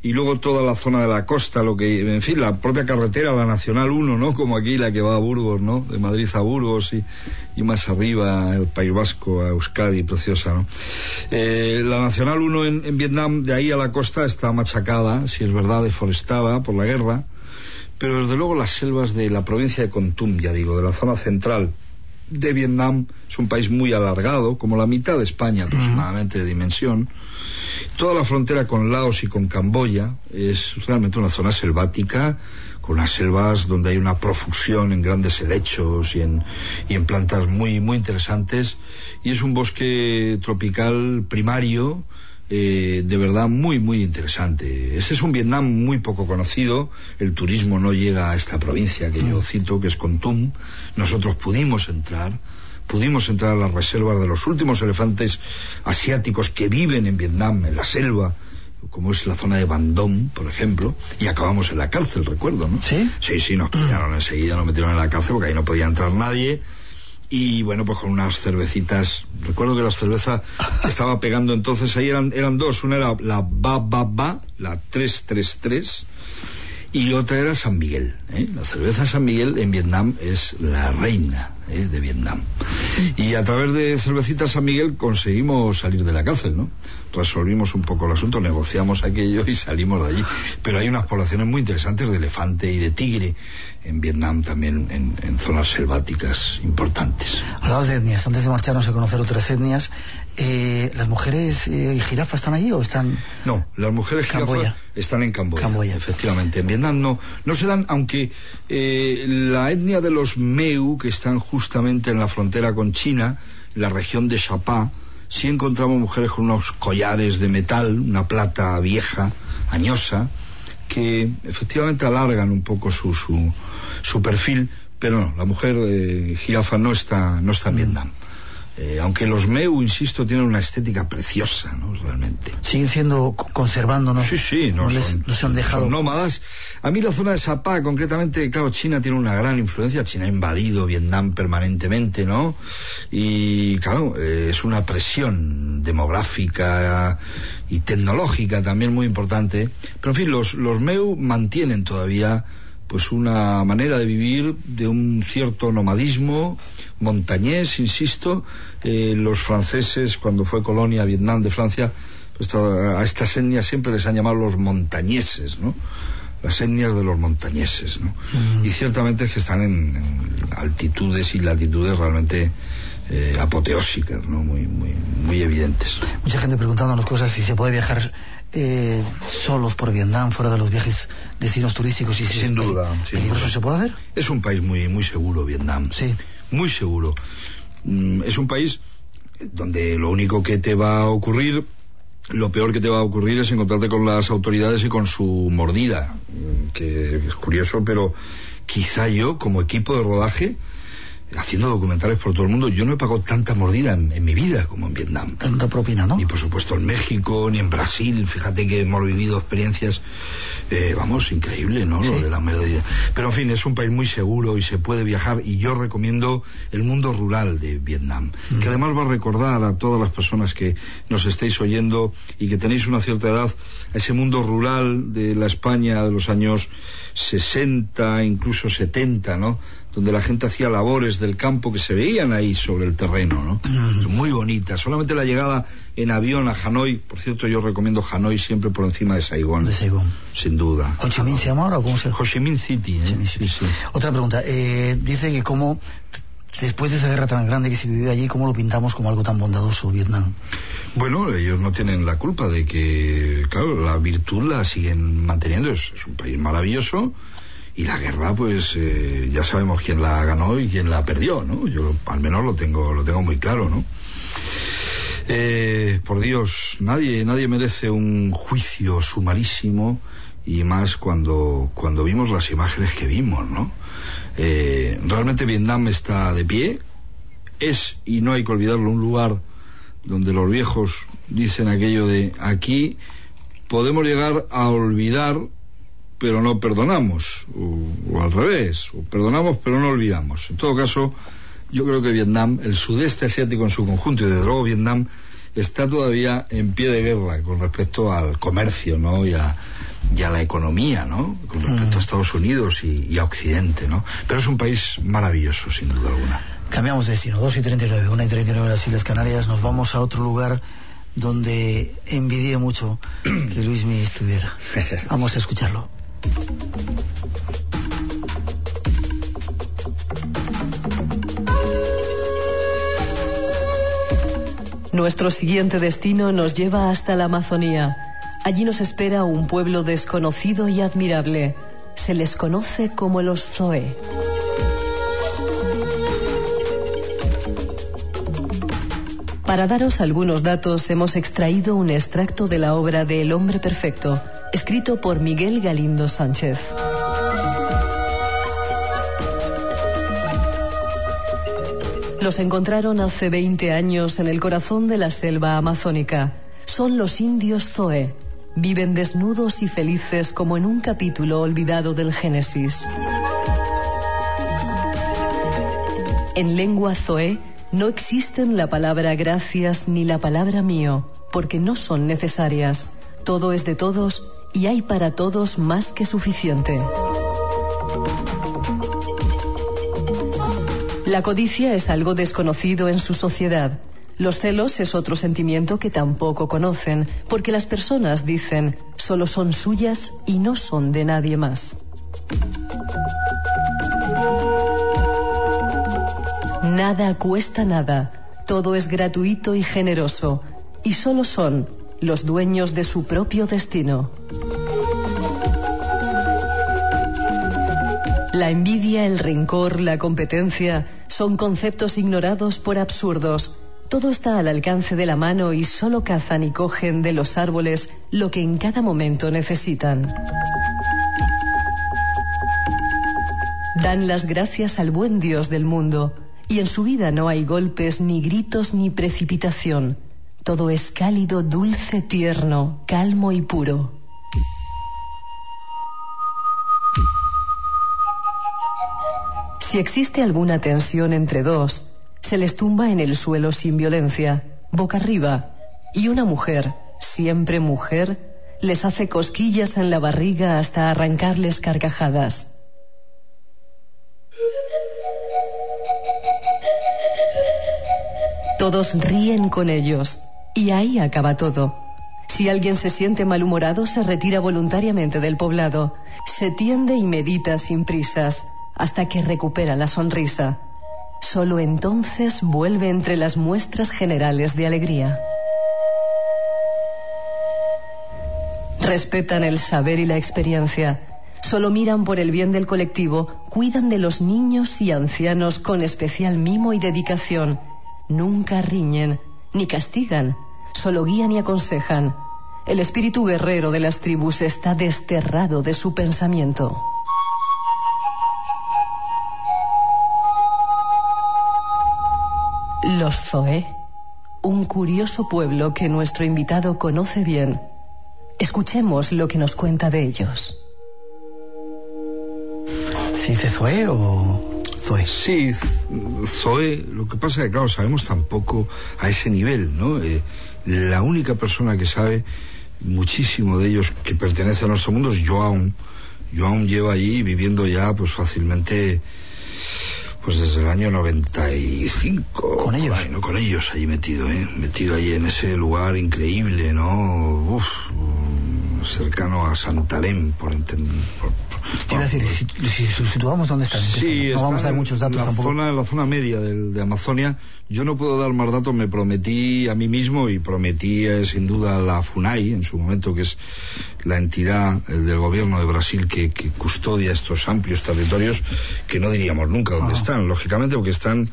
y luego toda la zona de la costa, lo que, en fin, la propia carretera, la Nacional 1, ¿no? Como aquí la que va a Burgos, ¿no? De Madrid a Burgos y, y más arriba el País Vasco, a Euskadi, preciosa, ¿no? Eh, la Nacional 1 en, Vietnam, de ahí a la costa, está machacada, si es verdad, deforestada por la guerra, pero desde luego las selvas de la provincia de Con Tum, ya digo, de la zona central de Vietnam, es un país muy alargado, como la mitad de España aproximadamente de dimensión. Toda la frontera con Laos y con Camboya es realmente una zona selvática, con unas selvas donde hay una profusión en grandes helechos y en, y en plantas muy, muy interesantes. Y es un bosque tropical primario, eh, de verdad muy, muy interesante. Ese es un Vietnam muy poco conocido. El turismo no llega a esta provincia que yo cito, que es Kontum. Nosotros pudimos entrar pudimos entrar a las reservas de los últimos elefantes asiáticos que viven en Vietnam, en la selva, como es la zona de Bandón, por ejemplo, y acabamos en la cárcel, recuerdo, ¿no?
¿Sí?
Sí, sí, nos pillaron enseguida, nos metieron en la cárcel porque ahí no podía entrar nadie. Y bueno, pues con unas cervecitas. Recuerdo que la cerveza estaba pegando entonces ahí eran, eran dos. Una era la Ba Ba Ba, la 333, y otra era San Miguel. ¿eh? La cerveza San Miguel en Vietnam es la reina ¿eh? de Vietnam. Y a través de cervecita San Miguel conseguimos salir de la cárcel, ¿no? Resolvimos un poco el asunto, negociamos aquello y salimos de allí. Pero hay unas poblaciones muy interesantes de elefante y de tigre en Vietnam también, en, en zonas selváticas importantes.
Hablabas de etnias. Antes de marcharnos a conocer otras etnias, eh, ¿las mujeres eh, jirafa están allí o están...?
No, las mujeres
Camboya.
jirafa están en Camboya,
Camboya.
efectivamente. En Vietnam no, no se dan, aunque eh, la etnia de los Meu, que están justamente en la frontera con China, la región de Chapá, sí encontramos mujeres con unos collares de metal, una plata vieja, añosa, que efectivamente alargan un poco su, su, su perfil, pero no, la mujer eh, no está, no está en Vietnam. Eh, aunque los Meu, insisto, tienen una estética preciosa, ¿no? Realmente.
Siguen siendo, co- conservando, ¿no?
Sí, sí, no,
no, les-
son,
no se han dejado.
son nómadas. A mí la zona de Sapá, concretamente, claro, China tiene una gran influencia. China ha invadido Vietnam permanentemente, ¿no? Y claro, eh, es una presión demográfica y tecnológica también muy importante. Pero en fin, los, los Meu mantienen todavía pues una manera de vivir de un cierto nomadismo montañés, insisto. Eh, los franceses, cuando fue colonia Vietnam de Francia, pues, a estas etnias siempre les han llamado los montañeses, ¿no? Las etnias de los montañeses, ¿no? Y ciertamente es que están en, en altitudes y latitudes realmente eh, apoteósicas, ¿no? Muy, muy, muy evidentes.
Mucha gente preguntándonos cosas si se puede viajar eh, solos por Vietnam, fuera de los viajes, destinos turísticos y si
Sin duda, sin
¿Peligroso
duda.
se puede hacer?
Es un país muy, muy seguro, Vietnam.
Sí.
Muy seguro. Mm, Es un país donde lo único que te va a ocurrir, lo peor que te va a ocurrir es encontrarte con las autoridades y con su mordida. Mm, Que es curioso, pero quizá yo, como equipo de rodaje, haciendo documentales por todo el mundo, yo no he pagado tanta mordida en, en mi vida como en Vietnam.
Tanta propina, ¿no?
Ni por supuesto en México, ni en Brasil. Fíjate que hemos vivido experiencias, eh, vamos, increíble, ¿no? Lo de la melodía. Pero en fin, es un país muy seguro y se puede viajar. Y yo recomiendo el mundo rural de Vietnam, que además va a recordar a todas las personas que nos estéis oyendo y que tenéis una cierta edad, a ese mundo rural de la España de los años 60, incluso 70, ¿no? Donde la gente hacía labores del campo que se veían ahí sobre el terreno, ¿no? Muy bonita. Solamente la llegada en avión a Hanoi, por cierto, yo recomiendo Hanoi siempre por encima de Saigón,
De Saigón.
sin duda.
¿Ho Chi Minh se llama ahora o cómo se
Ho Chi Minh City, ¿eh?
Ho Chi Minh City.
Sí, sí.
Otra pregunta. Eh, dice que cómo, después de esa guerra tan grande que se vivió allí, ¿cómo lo pintamos como algo tan bondadoso, Vietnam?
Bueno, ellos no tienen la culpa de que, claro, la virtud la siguen manteniendo. Es, es un país maravilloso y la guerra, pues, eh, ya sabemos quién la ganó y quién la perdió, ¿no? Yo al menos lo tengo, lo tengo muy claro, ¿no? Eh, por Dios, nadie, nadie merece un juicio sumarísimo y más cuando, cuando vimos las imágenes que vimos, ¿no? Eh, realmente Vietnam está de pie, es, y no hay que olvidarlo, un lugar donde los viejos dicen aquello de aquí podemos llegar a olvidar pero no perdonamos o, o al revés o perdonamos pero no olvidamos. En todo caso yo creo que Vietnam el sudeste asiático en su conjunto y desde luego Vietnam está todavía en pie de guerra con respecto al comercio no y a, y a la economía no con respecto a Estados Unidos y, y a Occidente no pero es un país maravilloso sin duda alguna.
Cambiamos de destino, 2 y 39, 1 y 39 las Islas Canarias, nos vamos a otro lugar donde envidié mucho que Luismi estuviera. Vamos a escucharlo.
Nuestro siguiente destino nos lleva hasta la Amazonía. Allí nos espera un pueblo desconocido y admirable. Se les conoce como los Zoe. Para daros algunos datos hemos extraído un extracto de la obra de El hombre perfecto, escrito por Miguel Galindo Sánchez. Los encontraron hace 20 años en el corazón de la selva amazónica. Son los indios Zoe. Viven desnudos y felices como en un capítulo olvidado del Génesis. En lengua Zoe no existen la palabra gracias ni la palabra mío, porque no son necesarias. Todo es de todos y hay para todos más que suficiente. La codicia es algo desconocido en su sociedad. Los celos es otro sentimiento que tampoco conocen, porque las personas dicen solo son suyas y no son de nadie más. Nada cuesta nada, todo es gratuito y generoso, y solo son los dueños de su propio destino. La envidia, el rencor, la competencia son conceptos ignorados por absurdos. Todo está al alcance de la mano y solo cazan y cogen de los árboles lo que en cada momento necesitan. Dan las gracias al buen Dios del mundo y en su vida no hay golpes, ni gritos, ni precipitación. Todo es cálido, dulce, tierno, calmo y puro. Si existe alguna tensión entre dos, se les tumba en el suelo sin violencia, boca arriba, y una mujer, siempre mujer, les hace cosquillas en la barriga hasta arrancarles carcajadas. Todos ríen con ellos, y ahí acaba todo. Si alguien se siente malhumorado, se retira voluntariamente del poblado, se tiende y medita sin prisas, hasta que recupera la sonrisa. Solo entonces vuelve entre las muestras generales de alegría. Respetan el saber y la experiencia. Solo miran por el bien del colectivo, cuidan de los niños y ancianos con especial mimo y dedicación. Nunca riñen, ni castigan, solo guían y aconsejan. El espíritu guerrero de las tribus está desterrado de su pensamiento. Los Zoe, un curioso pueblo que nuestro invitado conoce bien. Escuchemos lo que nos cuenta de ellos.
¿Se dice Zoe o Zoe?
Sí, Zoe, lo que pasa es que, claro, sabemos tampoco a ese nivel, ¿no? Eh, la única persona que sabe muchísimo de ellos que pertenece a nuestro mundo es Joan. Joan lleva allí viviendo ya, pues fácilmente pues desde el año 95.
¿Con ellos?
No, con ellos allí metido, ¿eh? Metido allí en ese lugar increíble, ¿no? Uf, cercano a Santarém, por entender.
Te iba a decir, si, si, si situamos dónde están.
Sí,
no vamos a dar muchos datos
la
tampoco.
Zona, en la zona media del, de Amazonia. Yo no puedo dar más datos, me prometí a mí mismo y prometí eh, sin duda a la FUNAI en su momento, que es la entidad eh, del gobierno de Brasil que, que, custodia estos amplios territorios, que no diríamos nunca dónde
Ah.
están, lógicamente, porque están,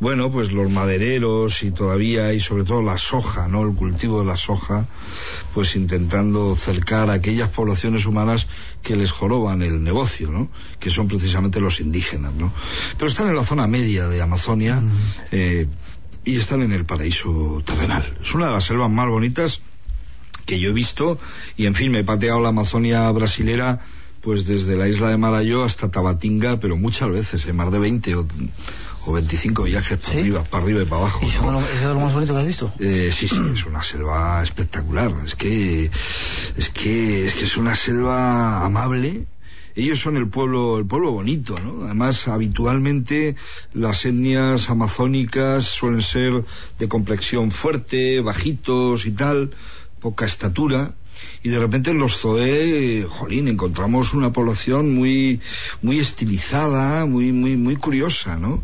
bueno, pues los madereros y todavía, y sobre todo la soja, ¿no? El cultivo de la soja, pues intentando cercar a aquellas poblaciones humanas que les joroban el negocio, ¿no? Que son precisamente los indígenas, ¿no? Pero están en la zona media de Amazonia eh, y están en el paraíso terrenal. Es una de las selvas más bonitas que yo he visto y en fin me he pateado la Amazonia brasilera pues desde la isla de Marayó hasta Tabatinga, pero muchas veces, en más de 20 o, o 25 viajes para
¿Sí?
arriba, para arriba y para abajo.
¿Y eso es lo más bonito que has visto?
Eh, sí, sí, es una selva espectacular. Es que, es que, es que es una selva amable. Ellos son el pueblo, el pueblo bonito, ¿no? Además, habitualmente las etnias amazónicas suelen ser de complexión fuerte, bajitos y tal, poca estatura. Y de repente en los Zoé, jolín, encontramos una población muy, muy estilizada, muy, muy, muy curiosa, ¿no?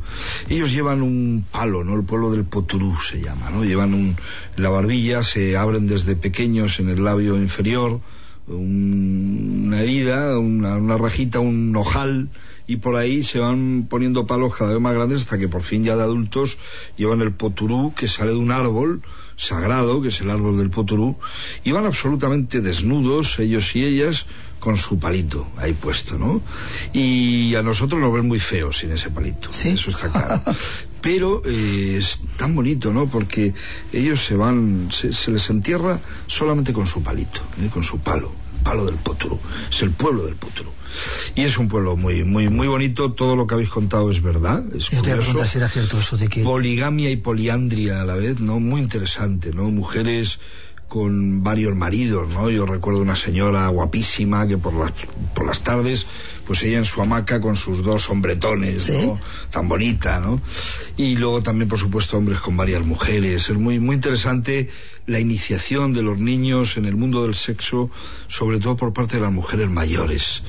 Ellos llevan un palo, ¿no? El pueblo del Poturú se llama, ¿no? Llevan un, la barbilla, se abren desde pequeños en el labio inferior, un- una herida, una, una rajita, un ojal, y por ahí se van poniendo palos cada vez más grandes hasta que por fin ya de adultos llevan el poturú que sale de un árbol sagrado, que es el árbol del poturú, y van absolutamente desnudos, ellos y ellas, con su palito ahí puesto, ¿no? Y a nosotros nos ven muy feos sin ese palito, eso está claro. Pero eh, es tan bonito, ¿no? Porque ellos se van, se, les entierra solamente con su palito, ¿eh? con su palo, palo del Poturú. Es el pueblo del Poturú. Y es un pueblo muy, muy, muy bonito. Todo lo que habéis contado es verdad. Es
Yo te voy a preguntar si era cierto eso de que...
Poligamia y poliandria a la vez, ¿no? Muy interesante, ¿no? Mujeres con varios maridos, ¿no? Yo recuerdo una señora guapísima que por las, por las tardes, pues ella en su hamaca con sus dos hombretones, ¿no? Tan bonita, ¿no? Y luego también, por supuesto, hombres con varias mujeres. Es muy, muy interesante la iniciación de los niños en el mundo del sexo, sobre todo por parte de las mujeres mayores.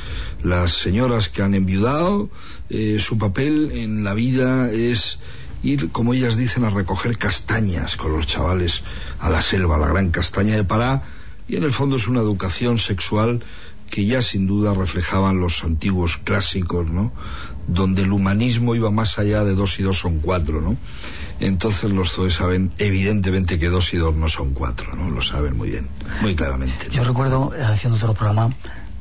Las señoras que han enviudado, eh, su papel en la vida es ir, como ellas dicen, a recoger castañas con los chavales a la selva, la gran castaña de Pará, y en el fondo es una educación sexual que ya sin duda reflejaban los antiguos clásicos, ¿no? Donde el humanismo iba más allá de dos y dos son cuatro, ¿no? Entonces los Zoe saben evidentemente que dos y dos no son cuatro, ¿no? Lo saben muy bien, muy claramente.
Yo recuerdo, eh, haciendo otro programa,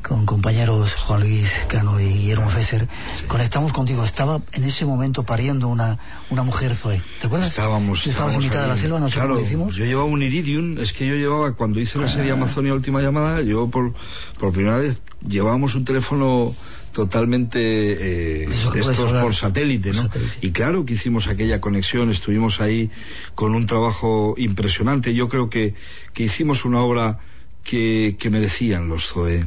con compañeros Juan Luis Cano y Guillermo Fesser, conectamos contigo. Estaba en ese momento pariendo una, una mujer Zoe. ¿Te acuerdas?
Estábamos.
Estabas en mitad de la selva, no
claro,
hicimos.
Yo llevaba un iridium, es que yo llevaba, cuando hice la serie ah. Amazonia Última Llamada, yo por, por primera vez llevábamos un teléfono totalmente eh, estos por satélite, ¿no? Y claro que hicimos aquella conexión, estuvimos ahí con un trabajo impresionante. Yo creo que, que hicimos una obra que, que merecían los Zoe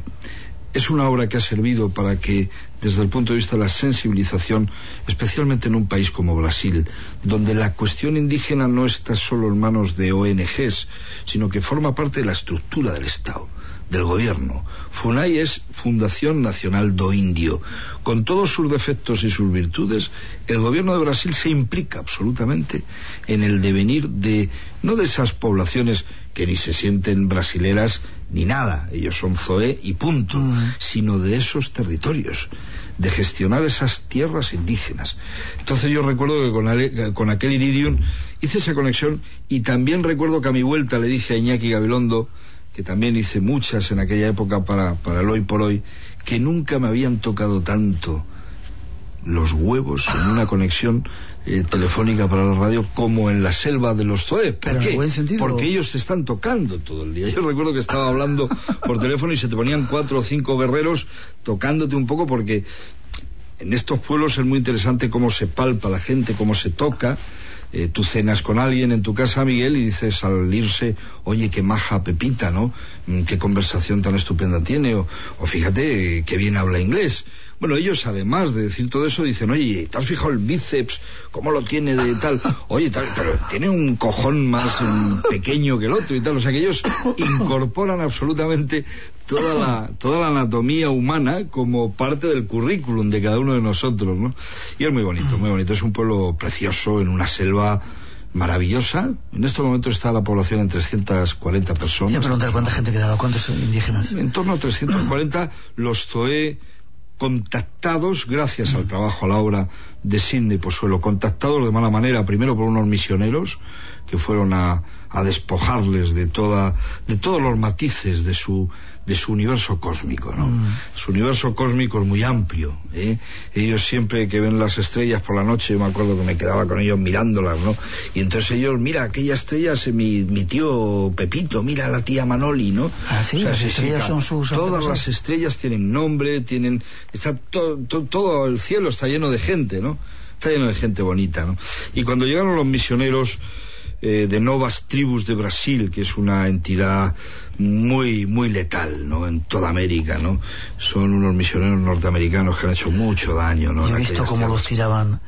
es una obra que ha servido para que, desde el punto de vista de la sensibilización, especialmente en un país como Brasil, donde la cuestión indígena no está solo en manos de ONGs, sino que forma parte de la estructura del Estado del gobierno. FUNAI es Fundación Nacional do Indio. Con todos sus defectos y sus virtudes, el gobierno de Brasil se implica absolutamente en el devenir de, no de esas poblaciones que ni se sienten brasileras ni nada, ellos son Zoé y punto, mm. sino de esos territorios, de gestionar esas tierras indígenas. Entonces yo recuerdo que con, con aquel iridium hice esa conexión y también recuerdo que a mi vuelta le dije a Iñaki Gabilondo, que también hice muchas en aquella época para, para el hoy por hoy, que nunca me habían tocado tanto los huevos en una conexión eh, telefónica para la radio como en la selva de los Zoe. ¿Por
qué?
Porque ellos te están tocando todo el día. Yo recuerdo que estaba hablando por teléfono y se te ponían cuatro o cinco guerreros tocándote un poco porque en estos pueblos es muy interesante cómo se palpa la gente, cómo se toca. Eh, tú cenas con alguien en tu casa, Miguel, y dices al irse, oye, qué maja Pepita, ¿no? Mm, qué conversación tan estupenda tiene, o, o fíjate, eh, qué bien habla inglés. Bueno, ellos además de decir todo eso dicen, oye, ¿te has fijado el bíceps? ¿Cómo lo tiene de tal? Oye, tal, pero tiene un cojón más pequeño que el otro y tal. O sea que ellos incorporan absolutamente toda la, toda la anatomía humana como parte del currículum de cada uno de nosotros, ¿no? Y es muy bonito, muy bonito. Es un pueblo precioso en una selva maravillosa. En este momento está la población en 340 personas.
Voy a preguntar cuánta gente quedaba, cuántos indígenas.
En torno a 340. Los Zoé contactados, gracias al trabajo, a la obra de Sidney Pozuelo, contactados de mala manera, primero por unos misioneros que fueron a, a despojarles de toda, de todos los matices de su, de su universo cósmico, ¿no? Mm. Su universo cósmico es muy amplio, ¿eh? Ellos siempre que ven las estrellas por la noche, yo me acuerdo que me quedaba con ellos mirándolas, ¿no? Y entonces ellos, mira, aquella estrella es mi, mi tío Pepito, mira la tía Manoli, ¿no?
Ah, sí, las estrellas son sus...
Todas las estrellas tienen nombre, tienen... Está todo el cielo está lleno de gente, ¿no? Está lleno de gente bonita, ¿no? Y cuando llegaron los misioneros eh, de Novas Tribus de Brasil, que es una entidad muy, muy letal, ¿no? En toda América, ¿no? Son unos misioneros norteamericanos que han hecho mucho daño, ¿no?
he visto cómo los tiraban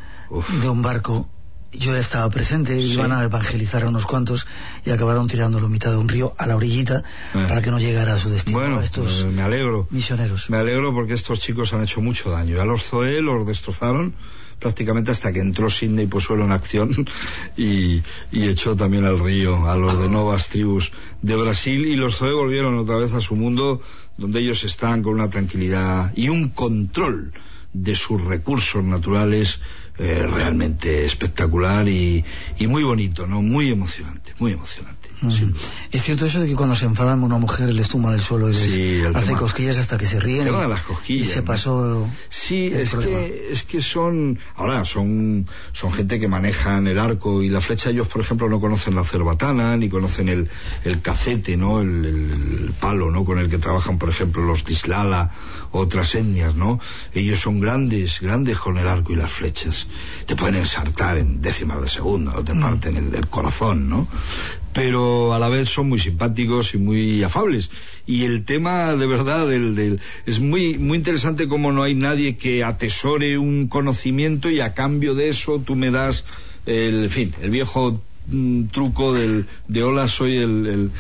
de un barco. Yo estaba presente, iban a evangelizar a unos cuantos y acabaron tirándolo a mitad de un río a la orillita eh. para que no llegara a su destino.
Bueno,
estos
me alegro.
Misioneros.
Me alegro porque estos chicos han hecho mucho daño. A los Zoé los destrozaron prácticamente hasta que entró Sidney Pozuelo en acción y, echó también al río a los de novas tribus de Brasil y los Zoe volvieron otra vez a su mundo donde ellos están con una tranquilidad y un control de sus recursos naturales eh, realmente espectacular y, y muy bonito, ¿no? Muy emocionante, muy emocionante. Sí.
Es cierto eso de que cuando se enfadan una mujer les tumba el suelo y les
Sí,
hace
tema-
cosquillas hasta que se ríen.
El tema
y-
de las cosquillas,
Y se
¿no?
pasó.
Sí, es
problema.
que, es que son, ahora son, son gente que manejan el arco y la flecha. Ellos, por ejemplo, no conocen la cerbatana, ni conocen el, el cacete, ¿no? El, el- el palo, ¿no? Con el que trabajan, por ejemplo, los Tislala, otras etnias, ¿no? Ellos son grandes, grandes con el arco y las flechas. Te pueden ensartar en décimas de segundo, o te parten el, el corazón, ¿no? Pero a la vez son muy simpáticos y muy afables. Y el tema de verdad del, del- es muy, muy interesante como no hay nadie que atesore un conocimiento y a cambio de eso tú me das el fin, el viejo mm, truco del, de hola soy el, el-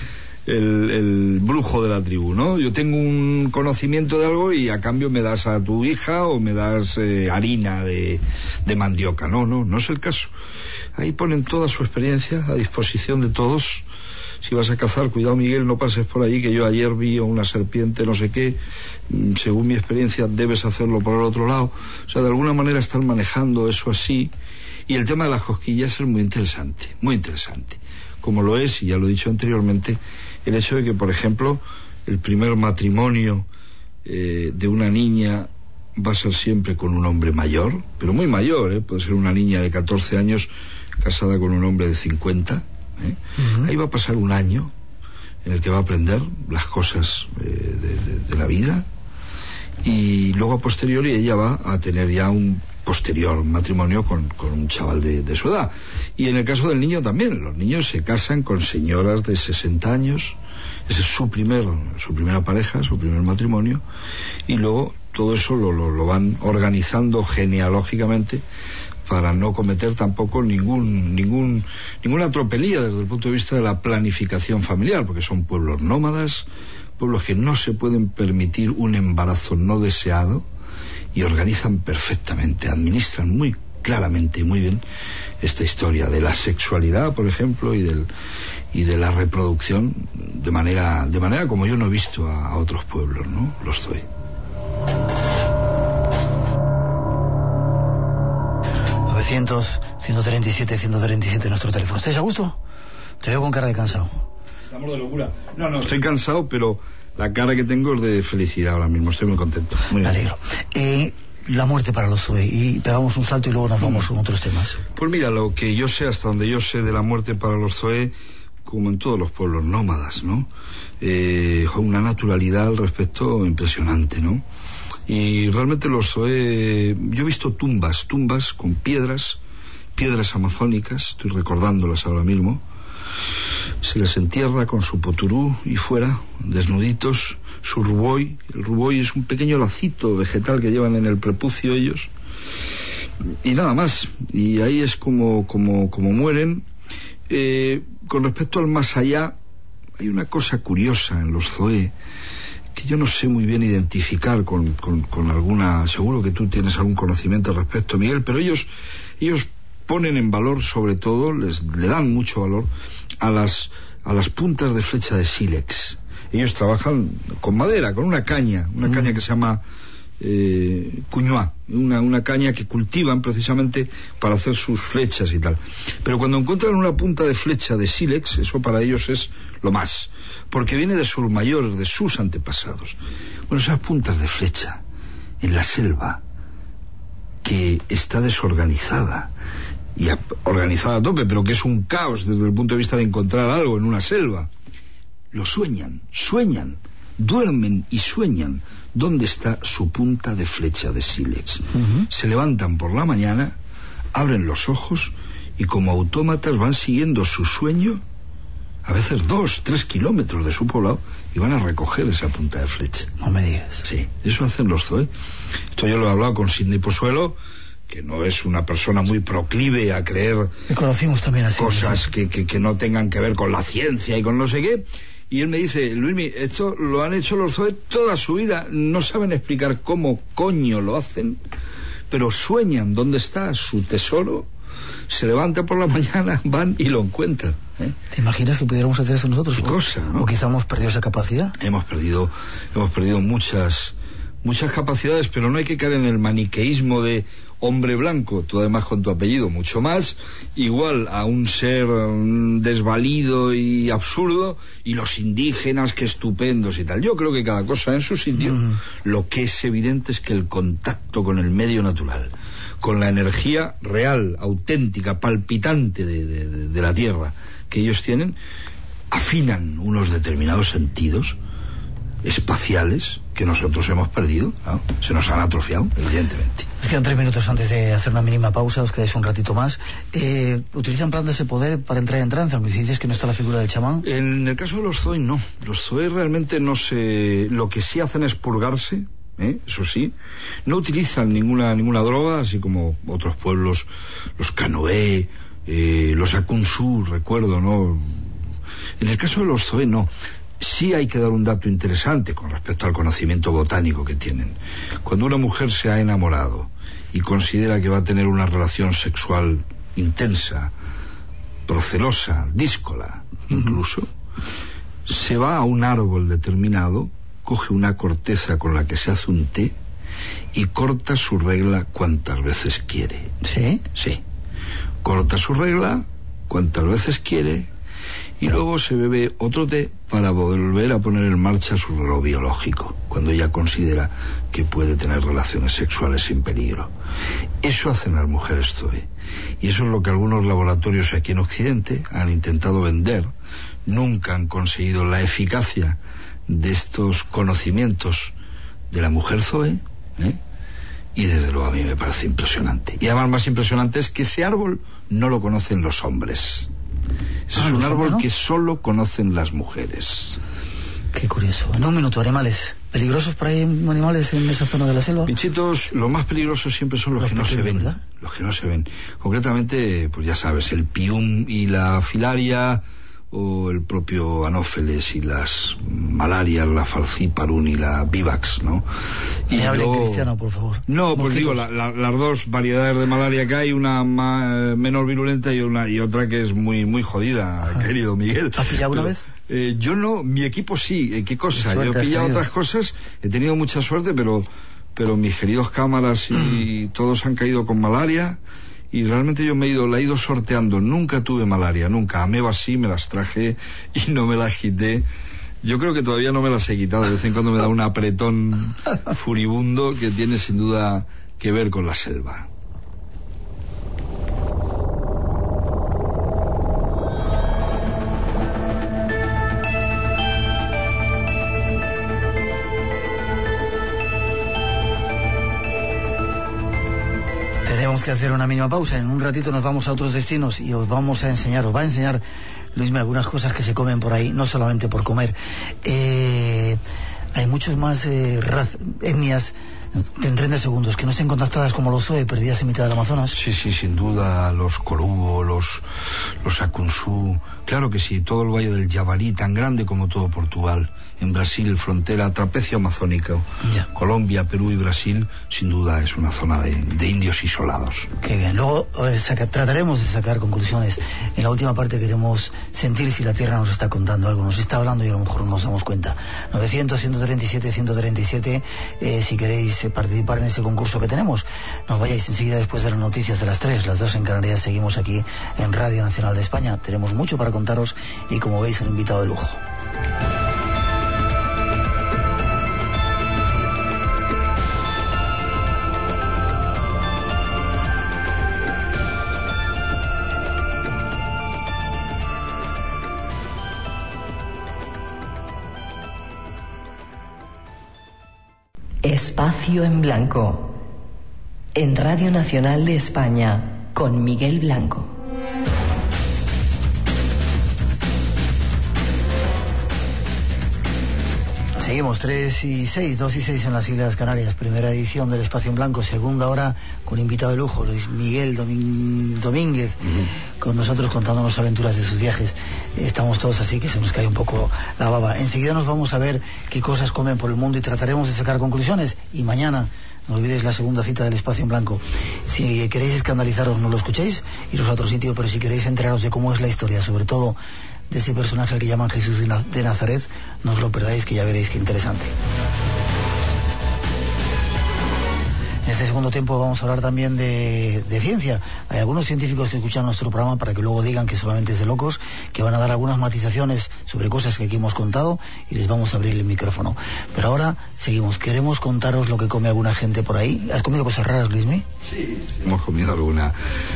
el- el brujo de la tribu, ¿no? Yo tengo un conocimiento de algo y a cambio me das a tu hija o me das eh, harina de, de mandioca. No, no, no es el caso. Ahí ponen toda su experiencia a disposición de todos. Si vas a cazar, cuidado Miguel, no pases por ahí, que yo ayer vi a una serpiente, no sé qué. Mm, Según mi experiencia, debes hacerlo por el otro lado. O sea, de alguna manera están manejando eso así. Y el tema de las cosquillas es muy interesante, muy interesante. Como lo es, y ya lo he dicho anteriormente, el hecho de que, por ejemplo, el primer matrimonio eh, de una niña va a ser siempre con un hombre mayor, pero muy mayor, ¿eh? puede ser una niña de 14 años casada con un hombre de 50. ¿eh? Ahí va a pasar un año en el que va a aprender las cosas eh, de, de- de la vida y luego a posteriori ella va a tener ya un posterior matrimonio con, con un chaval de, de su edad. Y en el caso del niño también, los niños se casan con señoras de 60 años, ese es su, primer, su primera pareja, su primer matrimonio, y luego todo eso lo, lo, lo van organizando genealógicamente para no cometer tampoco ningún, ningún, ninguna tropelía desde el punto de vista de la planificación familiar, porque son pueblos nómadas, pueblos que no se pueden permitir un embarazo no deseado y organizan perfectamente, administran muy claramente y muy bien esta historia de la sexualidad, por ejemplo, y del y de la reproducción de manera de manera como yo no he visto a, a otros pueblos, ¿no? Los doy.
900, 137, 137 nuestro teléfono. ¿Estáis a gusto? Te veo con cara de cansado.
Estamos de locura. No, no, estoy cansado, pero la cara que tengo es de felicidad ahora mismo. Estoy muy contento. Muy
Me
bien.
alegro. Eh, la muerte para los Zoe. Y pegamos un salto y luego nos vamos con otros temas.
Pues mira, lo que yo sé, hasta donde yo sé de la muerte para los Zoe, como en todos los pueblos nómadas, ¿no? Eh, una naturalidad al respecto impresionante, ¿no? Y realmente los Zoe, yo he visto tumbas, tumbas con piedras, piedras amazónicas, estoy recordándolas ahora mismo. Se les entierra con su poturú y fuera, desnuditos, su ruboy. El ruboy es un pequeño lacito vegetal que llevan en el prepucio ellos y nada más. Y ahí es como, como, como mueren. Eh, con respecto al más allá, hay una cosa curiosa en los Zoe que yo no sé muy bien identificar con, con, alguna, seguro que tú tienes algún conocimiento al respecto, Miguel, pero ellos, ellos ponen en valor sobre todo, les le dan mucho valor a las, a las puntas de flecha de sílex. Ellos trabajan con madera, con una caña, una
Mm.
caña que se llama eh, una, una caña que cultivan precisamente para hacer sus flechas y tal. Pero cuando encuentran una punta de flecha de sílex, eso para ellos es lo más, porque viene de sus mayores, de sus antepasados. Bueno, esas puntas de flecha en la selva, que está desorganizada y a- organizada a tope, pero que es un caos desde el punto de vista de encontrar algo en una selva, lo sueñan, sueñan, duermen y sueñan dónde está su punta de flecha de sílex. Se levantan por la mañana, abren los ojos y como autómatas van siguiendo su sueño, a veces dos, tres kilómetros de su poblado, y van a recoger esa punta de flecha.
No me digas.
Sí, eso hacen los Zoe. Esto yo lo he hablado con Sidney Pozuelo, que no es una persona muy proclive a creer
conocimos también así.
cosas que, que, que no tengan que ver con la ciencia y con no sé qué. Y él me dice, Luismi, esto lo han hecho los Zoe toda su vida, no saben explicar cómo coño lo hacen, pero sueñan dónde está su tesoro, se levantan por la mañana, van y lo encuentran. ¿eh?
¿Te imaginas que pudiéramos hacer eso nosotros?
Qué
O-
cosa, ¿no?
O quizá hemos perdido esa capacidad.
hemos perdido hemos perdido muchas muchas capacidades, pero no hay que caer en el maniqueísmo de hombre blanco, tú además con tu apellido mucho más, igual a un ser desvalido y absurdo, y los indígenas que estupendos y tal. Yo creo que cada cosa en su sitio. Lo que es evidente es que el contacto con el medio natural, con la energía real, auténtica, palpitante de la Tierra que ellos tienen, afinan unos determinados sentidos espaciales que nosotros hemos perdido, se nos han atrofiado, evidentemente.
Nos quedan tres minutos antes de hacer una mínima pausa, os quedáis un ratito más. Eh, ¿Utilizan plan de ese poder para entrar en trance, aunque si dices que no está la figura del chamán?
En el caso de los Zoe, no. Los Zoe realmente no se... Lo que sí hacen es purgarse, ¿eh? eso sí. No utilizan ninguna, ninguna droga, así como otros pueblos, los Canoé, eh, los Akunsú, recuerdo, ¿no? En el caso de los Zoe, no sí hay que dar un dato interesante con respecto al conocimiento botánico que tienen. Cuando una mujer se ha enamorado y considera que va a tener una relación sexual intensa, procelosa, díscola, incluso, se va a un árbol determinado, coge una corteza con la que se hace un té y corta su regla cuantas veces quiere.
¿Sí?
Sí. Corta su regla cuantas veces quiere y luego se bebe otro té para volver a poner en marcha su reloj biológico, cuando ella considera que puede tener relaciones sexuales sin peligro. Eso hacen las mujeres Zoe. Y eso es lo que algunos laboratorios aquí en Occidente han intentado vender. Nunca han conseguido la eficacia de estos conocimientos de la mujer Zoe. ¿eh? Y desde luego a mí me parece impresionante. Y además más impresionante es que ese árbol no lo conocen los hombres es ah, un árbol que solo conocen las mujeres.
Qué curioso. En un minuto, animales. ¿Peligrosos por ahí animales en esa zona de la selva?
Pinchitos, lo más peligrosos siempre son los, que no se ven. Los que no se ven. Concretamente, pues ya sabes, el pium y la filaria, o el propio anófeles y las malarias, la falciparum y la vivax, ¿no?
Y hable cristiano, por favor.
No, pues digo, las dos variedades de malaria que hay, una menor virulenta y una y otra que es muy muy jodida, querido Miguel.
¿Has pillado una vez?
Eh, yo no, mi equipo sí, eh, ¿qué cosa? Yo he pillado otras cosas, he tenido mucha suerte, pero pero mis queridos cámaras y todos han caído con malaria y realmente yo me he ido, la he ido sorteando. Nunca tuve malaria, nunca. Amebas sí, me las traje y no me las quité. Yo creo que todavía no me las he quitado. De vez en cuando me da un apretón furibundo que tiene sin duda que ver con la selva.
Tenemos que hacer una mínima pausa. En un ratito nos vamos a otros destinos y os vamos a enseñar, os va a enseñar Luisme algunas cosas que se comen por ahí, no solamente por comer. Eh, hay muchos más eh, etnias en 30 segundos, que no estén contactadas como los Zoe, perdidas en mitad del Amazonas.
Sí, sí, sin duda, los Corubo, los, los Akunsú, claro que sí, todo el Valle del Yabalí, tan grande como todo Portugal en Brasil, frontera trapecio amazónico, Colombia, Perú y Brasil, sin duda es una zona de, indios isolados.
Qué bien. Luego eh, trataremos de sacar conclusiones. En la última parte queremos sentir si la Tierra nos está contando algo, nos está hablando y a lo mejor no nos damos cuenta. 900, 137, 137, si queréis participar en ese concurso que tenemos, nos vayáis enseguida después de las noticias de las tres, las dos en Canarias, seguimos aquí en Radio Nacional de España. Tenemos mucho para contaros y como veis un invitado de lujo.
Espacio en Blanco. En Radio Nacional de España, con Miguel Blanco.
Seguimos 3 y 6, 2 y 6 en las Islas Canarias, primera edición del Espacio en Blanco, segunda hora con invitado de lujo, Luis Miguel Domínguez, con nosotros contándonos aventuras de sus viajes. Estamos todos así que se nos cae un poco la baba. Enseguida nos vamos a ver qué cosas comen por el mundo y trataremos de sacar conclusiones. Y mañana no olvidéis la segunda cita del Espacio en Blanco. Si queréis escandalizaros, no lo escuchéis, iros a otro sitio, pero si queréis enteraros de cómo es la historia, sobre todo de ese personaje que llaman Jesús de Nazaret, no os lo perdáis que ya veréis qué interesante. Este segundo tiempo vamos a hablar también de, de, ciencia. Hay algunos científicos que escuchan nuestro programa para que luego digan que solamente es de locos, que van a dar algunas matizaciones sobre cosas que aquí hemos contado y les vamos a abrir el micrófono. Pero ahora seguimos. Queremos contaros lo que come alguna gente por ahí. ¿Has comido cosas raras, Luismi?
Sí, sí hemos comido alguna.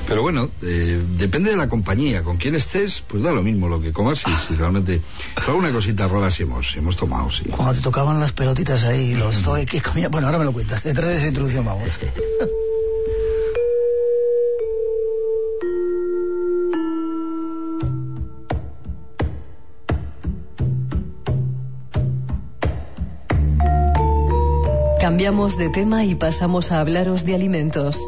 Pero bueno, eh, depende de la compañía. Con quién estés, pues da lo mismo lo que comas y si realmente... Alguna cosita rara hemos, hemos tomado, sí.
Cuando te tocaban las pelotitas ahí, los que comía... Bueno, ahora me lo cuentas. Detrás de esa introducción vamos.
Cambiamos de tema y pasamos a hablaros de alimentos.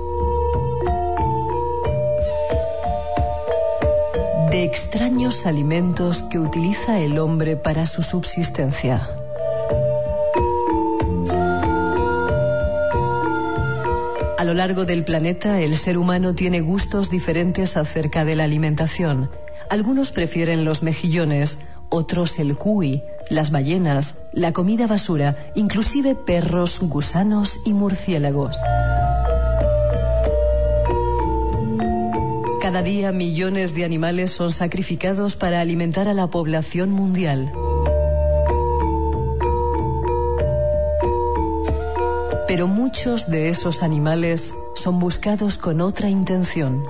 De extraños alimentos que utiliza el hombre para su subsistencia. A lo largo del planeta, el ser humano tiene gustos diferentes acerca de la alimentación. Algunos prefieren los mejillones, otros el cuy, las ballenas, la comida basura, inclusive perros, gusanos y murciélagos. Cada día millones de animales son sacrificados para alimentar a la población mundial. Pero muchos de esos animales son buscados con otra intención.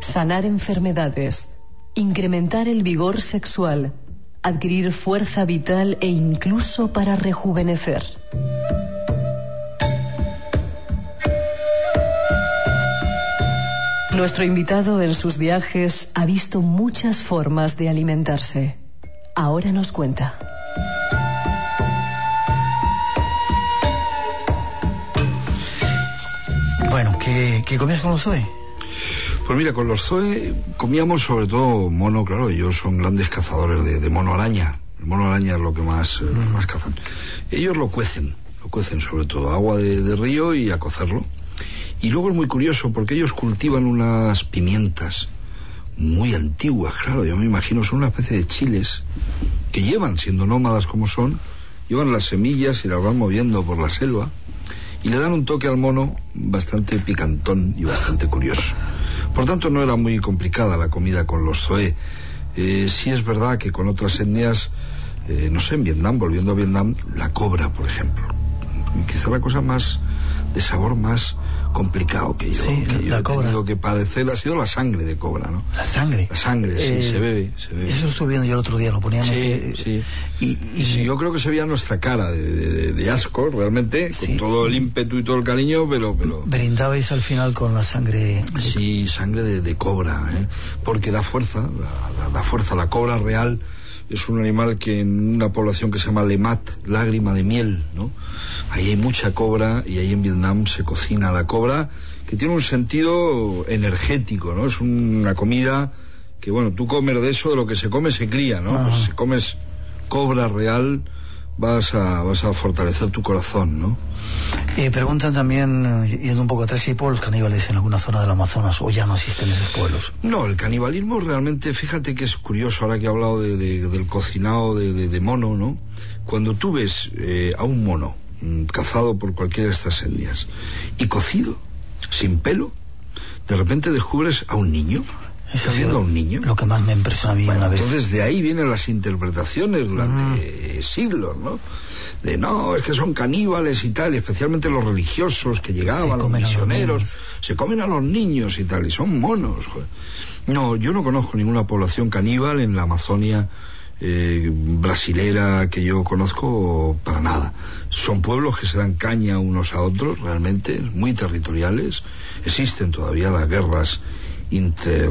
sanar enfermedades, incrementar el vigor sexual, adquirir fuerza vital e incluso para rejuvenecer. Nuestro invitado en sus viajes ha visto muchas formas de alimentarse. Ahora nos cuenta.
Bueno, ¿qué, qué comías con los hoy?
Pues mira, con los Zoe comíamos sobre todo mono, claro, ellos son grandes cazadores de, mono araña. El mono araña es lo que más, eh, mm. más cazan. Ellos lo cuecen, lo cuecen sobre todo, agua de, río y a cocerlo. Y luego es muy curioso porque ellos cultivan unas pimientas muy antiguas, claro, yo me imagino, son una especie de chiles que llevan, siendo nómadas como son, llevan las semillas y las van moviendo por la selva y le dan un toque al mono bastante picantón y bastante curioso. Por tanto, no era muy complicada la comida con los zoé. Eh, sí es verdad que con otras etnias, eh, no sé, en Vietnam, volviendo a Vietnam, la cobra, por ejemplo. Quizá la cosa más de sabor más complicado que yo, que yo he tenido que padecer ha sido la sangre de cobra, ¿no?
La sangre.
La sangre, sí, eh, se bebe, se bebe.
Eso estuve viendo yo el otro día, lo poníamos.
Sí, sí. Y, y, yo creo que se veía nuestra cara de, de, asco, realmente, con todo el ímpetu y todo el cariño, pero... pero...
Brindabais al final con la sangre...
Sí, sangre de, cobra, ¿eh? porque da fuerza, da, da fuerza, la cobra real es un animal que en una población que se llama Lemat, lágrima de miel, ¿no? Ahí hay mucha cobra y ahí en Vietnam se cocina la cobra que tiene un sentido energético, ¿no? Es una comida que, bueno, tú comes de eso, de lo que se come se cría, ¿no? Pues si comes cobra real, vas a, vas a fortalecer tu corazón, ¿no?
Eh, preguntan también, eh, yendo un poco atrás, si hay pueblos caníbales en alguna zona del Amazonas o ya no existen esos pueblos.
No, el canibalismo realmente, fíjate que es curioso ahora que he hablado de, del cocinado de, mono, ¿no? Cuando tú ves eh, a un mono mm, cazado por cualquiera de estas etnias y cocido, sin pelo, de repente descubres a un niño
eso siendo un niño. Lo que más me impresiona a mí una vez.
Entonces de ahí vienen las interpretaciones durante siglos, ¿no? De no, es que son caníbales y tal, especialmente los religiosos que llegaban, los misioneros, se comen a los niños y tal, y son monos. No, yo no conozco ninguna población caníbal en la Amazonia eh, brasilera que yo conozco para nada. Son pueblos que se dan caña unos a otros, realmente, muy territoriales. Existen todavía las guerras inter,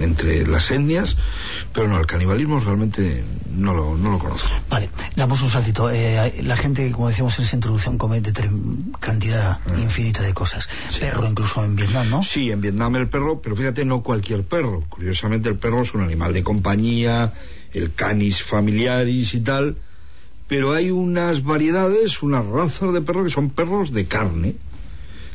entre las etnias, pero no, el canibalismo realmente no lo, no lo conozco.
Vale, damos un saltito. Eh, la gente, como decíamos en esa introducción, come de cantidad ah. infinita de cosas. Perro incluso en Vietnam, ¿no?
Sí, en Vietnam el perro, pero fíjate, no cualquier perro. Curiosamente el perro es un animal de compañía, el canis familiaris y tal, pero hay unas variedades, unas razas de perros que son perros de carne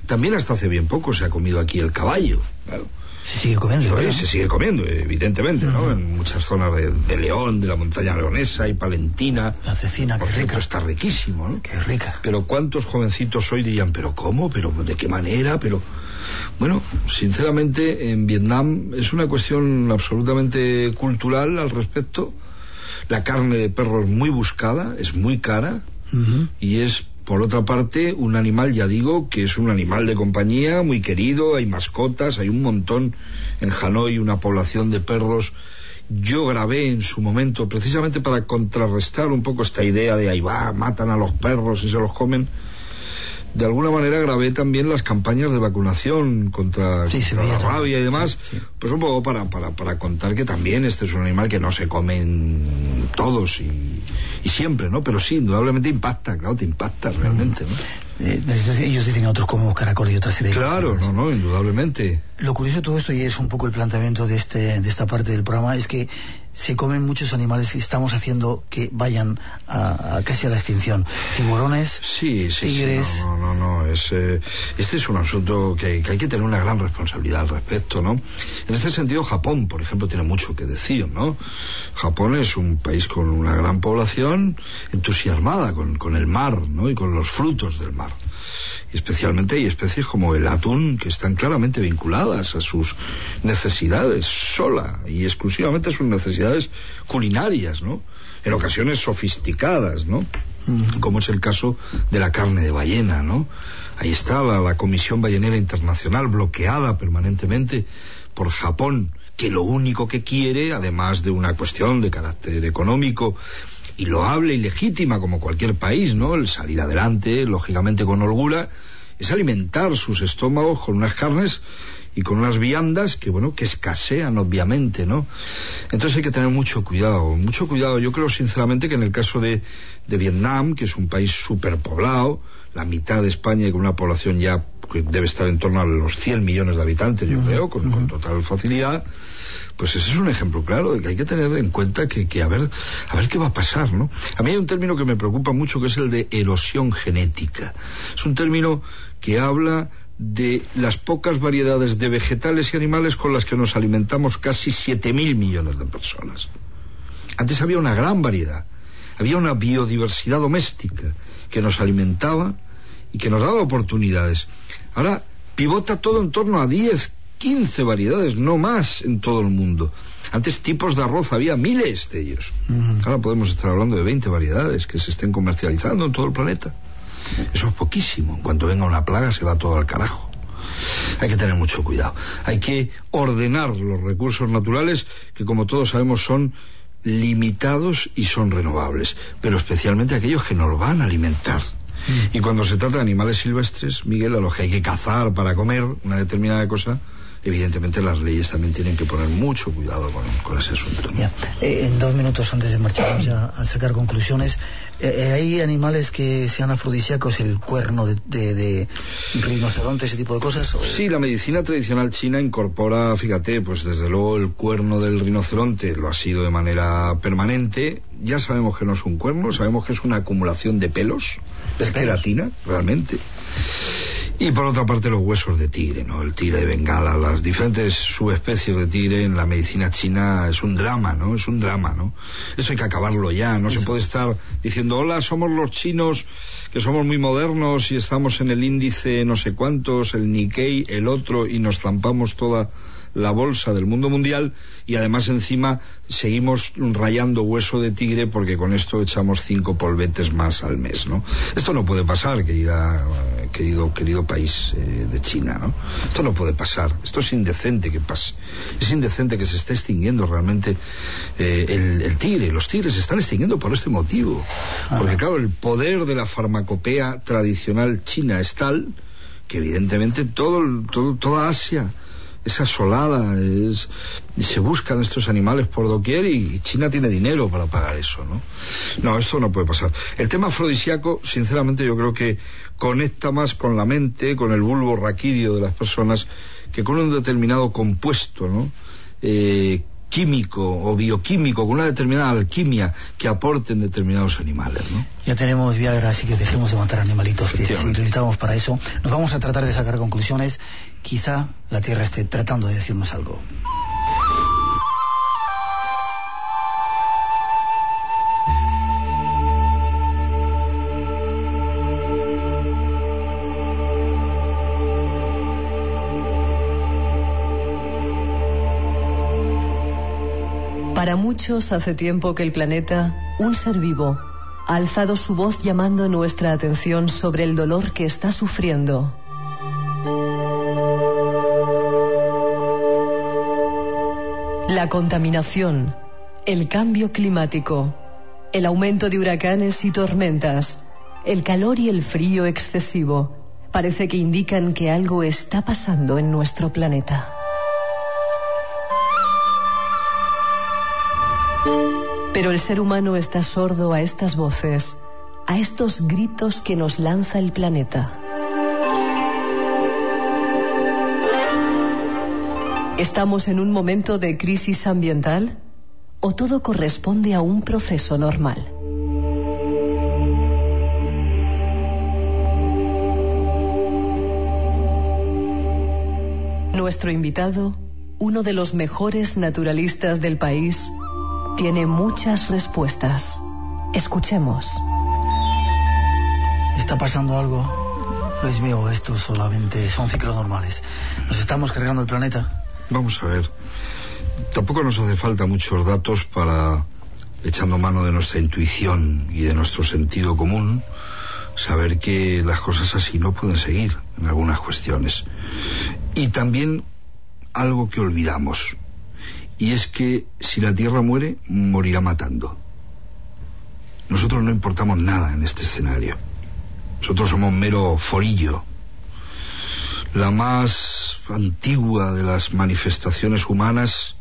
También hasta hace bien poco se ha comido aquí el caballo. Claro.
Se sigue comiendo.
Sí, se sigue comiendo, evidentemente, ¿no? En muchas zonas de, de León, de la montaña leonesa y palentina.
La cecina,
Por
qué
ejemplo,
rica.
está riquísimo, ¿no?
Qué rica.
Pero cuántos jovencitos hoy dirían, pero ¿cómo? ¿Pero de qué manera? Pero bueno, sinceramente en Vietnam es una cuestión absolutamente cultural al respecto. La carne de perro es muy buscada, es muy cara y es por otra parte un animal, ya digo, que es un animal de compañía muy querido, hay mascotas, hay un montón en Hanoi, una población de perros. Yo grabé en su momento, precisamente para contrarrestar un poco esta idea de ahí va, matan a los perros y se los comen. De alguna manera grabé también las campañas de vacunación contra,
Sí, se
contra la rabia y demás,
Sí, sí.
pues un poco para, para, para contar que también este es un animal que no se comen todos y, y siempre, ¿no? Pero sí, indudablemente impacta, claro, te impacta realmente, ¿no?
Eh, ellos dicen otros como caracol y otras serie
Claro, no, no, indudablemente.
Lo curioso de todo esto, y es un poco el planteamiento de, este, de esta parte del programa, es que se comen muchos animales que estamos haciendo que vayan a, a casi a la extinción. Tiburones,
Sí, sí, sí,
tigres.
no, no, no, no, es, eh, este es un asunto que, que hay que tener una gran responsabilidad al respecto, ¿no? En este sentido, Japón, por ejemplo, tiene mucho que decir, ¿no? Japón es un país con una gran población entusiasmada con, con el mar, ¿no? Y con los frutos del mar. Especialmente hay especies como el atún que están claramente vinculadas a sus necesidades sola y exclusivamente a sus necesidades culinarias, ¿no? En ocasiones sofisticadas, ¿no? Como es el caso de la carne de ballena, ¿no? Ahí está la, la Comisión Ballenera Internacional bloqueada permanentemente por Japón, que lo único que quiere, además de una cuestión de carácter económico y loable y legítima como cualquier país, ¿no? El salir adelante, lógicamente con holgura, es alimentar sus estómagos con unas carnes y con unas viandas que bueno que escasean obviamente no entonces hay que tener mucho cuidado mucho cuidado yo creo sinceramente que en el caso de, de Vietnam que es un país superpoblado la mitad de España con una población ya que debe estar en torno a los 100 millones de habitantes yo creo con, con total facilidad pues ese es un ejemplo claro de que hay que tener en cuenta que, que a ver a ver qué va a pasar no a mí hay un término que me preocupa mucho que es el de erosión genética es un término que habla de las pocas variedades de vegetales y animales con las que nos alimentamos casi 7.000 millones de personas. Antes había una gran variedad, había una biodiversidad doméstica que nos alimentaba y que nos daba oportunidades. Ahora pivota todo en torno a 10, 15 variedades, no más en todo el mundo. Antes tipos de arroz había miles de ellos.
Ujú.
Ahora podemos estar hablando de 20 variedades que se estén comercializando en todo el planeta. Eso es poquísimo. En cuanto venga una plaga se va todo al carajo. Hay que tener mucho cuidado. Hay que ordenar los recursos naturales que como todos sabemos son limitados y son renovables, pero especialmente aquellos que nos van a alimentar. Y cuando se trata de animales silvestres, Miguel, a los que hay que cazar para comer una determinada cosa, evidentemente las leyes también tienen que poner mucho cuidado con, con ese asunto. ¿no?
Ya. Eh, en dos minutos antes de marcharnos ya a sacar conclusiones, eh, eh, hay animales que sean afrodisíacos, el cuerno de, de, de rinoceronte, ese tipo de cosas. ¿O-
Sí, la medicina tradicional china incorpora, fíjate, pues desde luego el cuerno del rinoceronte lo ha sido de manera permanente. Ya sabemos que no es un cuerno, sabemos que es una acumulación de pelos, es queratina, realmente. Y por otra parte los huesos de tigre, ¿no? El tigre de Bengala, las diferentes subespecies de tigre en la medicina china es un drama, ¿no? Es un drama, ¿no? Eso hay que acabarlo ya, no se puede estar diciendo, hola, somos los chinos que somos muy modernos y estamos en el índice no sé cuántos, el Nikkei, el otro, y nos zampamos toda la bolsa del mundo mundial y además encima seguimos rayando hueso de tigre porque con esto echamos cinco polvetes más al mes, ¿no? Esto no puede pasar, querida, eh, querido, querido país eh, de China, ¿no? Esto no puede pasar, esto es indecente que pase, es indecente que se esté extinguiendo realmente eh, el, el tigre, los tigres se están extinguiendo por este motivo, porque claro, el poder de la farmacopea tradicional china es tal que evidentemente todo, todo toda Asia es asolada, es, se buscan estos animales por doquier y China tiene dinero para pagar eso, ¿no? No, esto no puede pasar. El tema afrodisíaco, sinceramente, yo creo que conecta más con la mente, con el bulbo raquídeo de las personas, que con un determinado compuesto, ¿no? Eh, químico o bioquímico, con una determinada alquimia que aporten determinados animales, ¿no?
Ya tenemos Viagra, así que dejemos de matar animalitos, que si necesitamos para eso. Nos vamos a tratar de sacar conclusiones. Quizá la Tierra esté tratando de decirnos algo.
Para muchos hace tiempo que el planeta, un ser vivo, ha alzado su voz llamando nuestra atención sobre el dolor que está sufriendo. La contaminación, el cambio climático, el aumento de huracanes y tormentas, el calor y el frío excesivo, parece que indican que algo está pasando en nuestro planeta. Pero el ser humano está sordo a estas voces, a estos gritos que nos lanza el planeta. ¿Estamos en un momento de crisis ambiental o todo corresponde a un proceso normal? Nuestro invitado, uno de los mejores naturalistas del país, tiene muchas respuestas. Escuchemos.
Está pasando algo. Luis mío, esto solamente son ciclos normales. Nos estamos cargando el planeta.
Vamos a ver. Tampoco nos hace falta muchos datos para, echando mano de nuestra intuición y de nuestro sentido común, saber que las cosas así no pueden seguir en algunas cuestiones. Y también algo que olvidamos y es que si la Tierra muere, morirá matando. Nosotros no importamos nada en este escenario. Nosotros somos mero forillo. La más antigua de las manifestaciones humanas,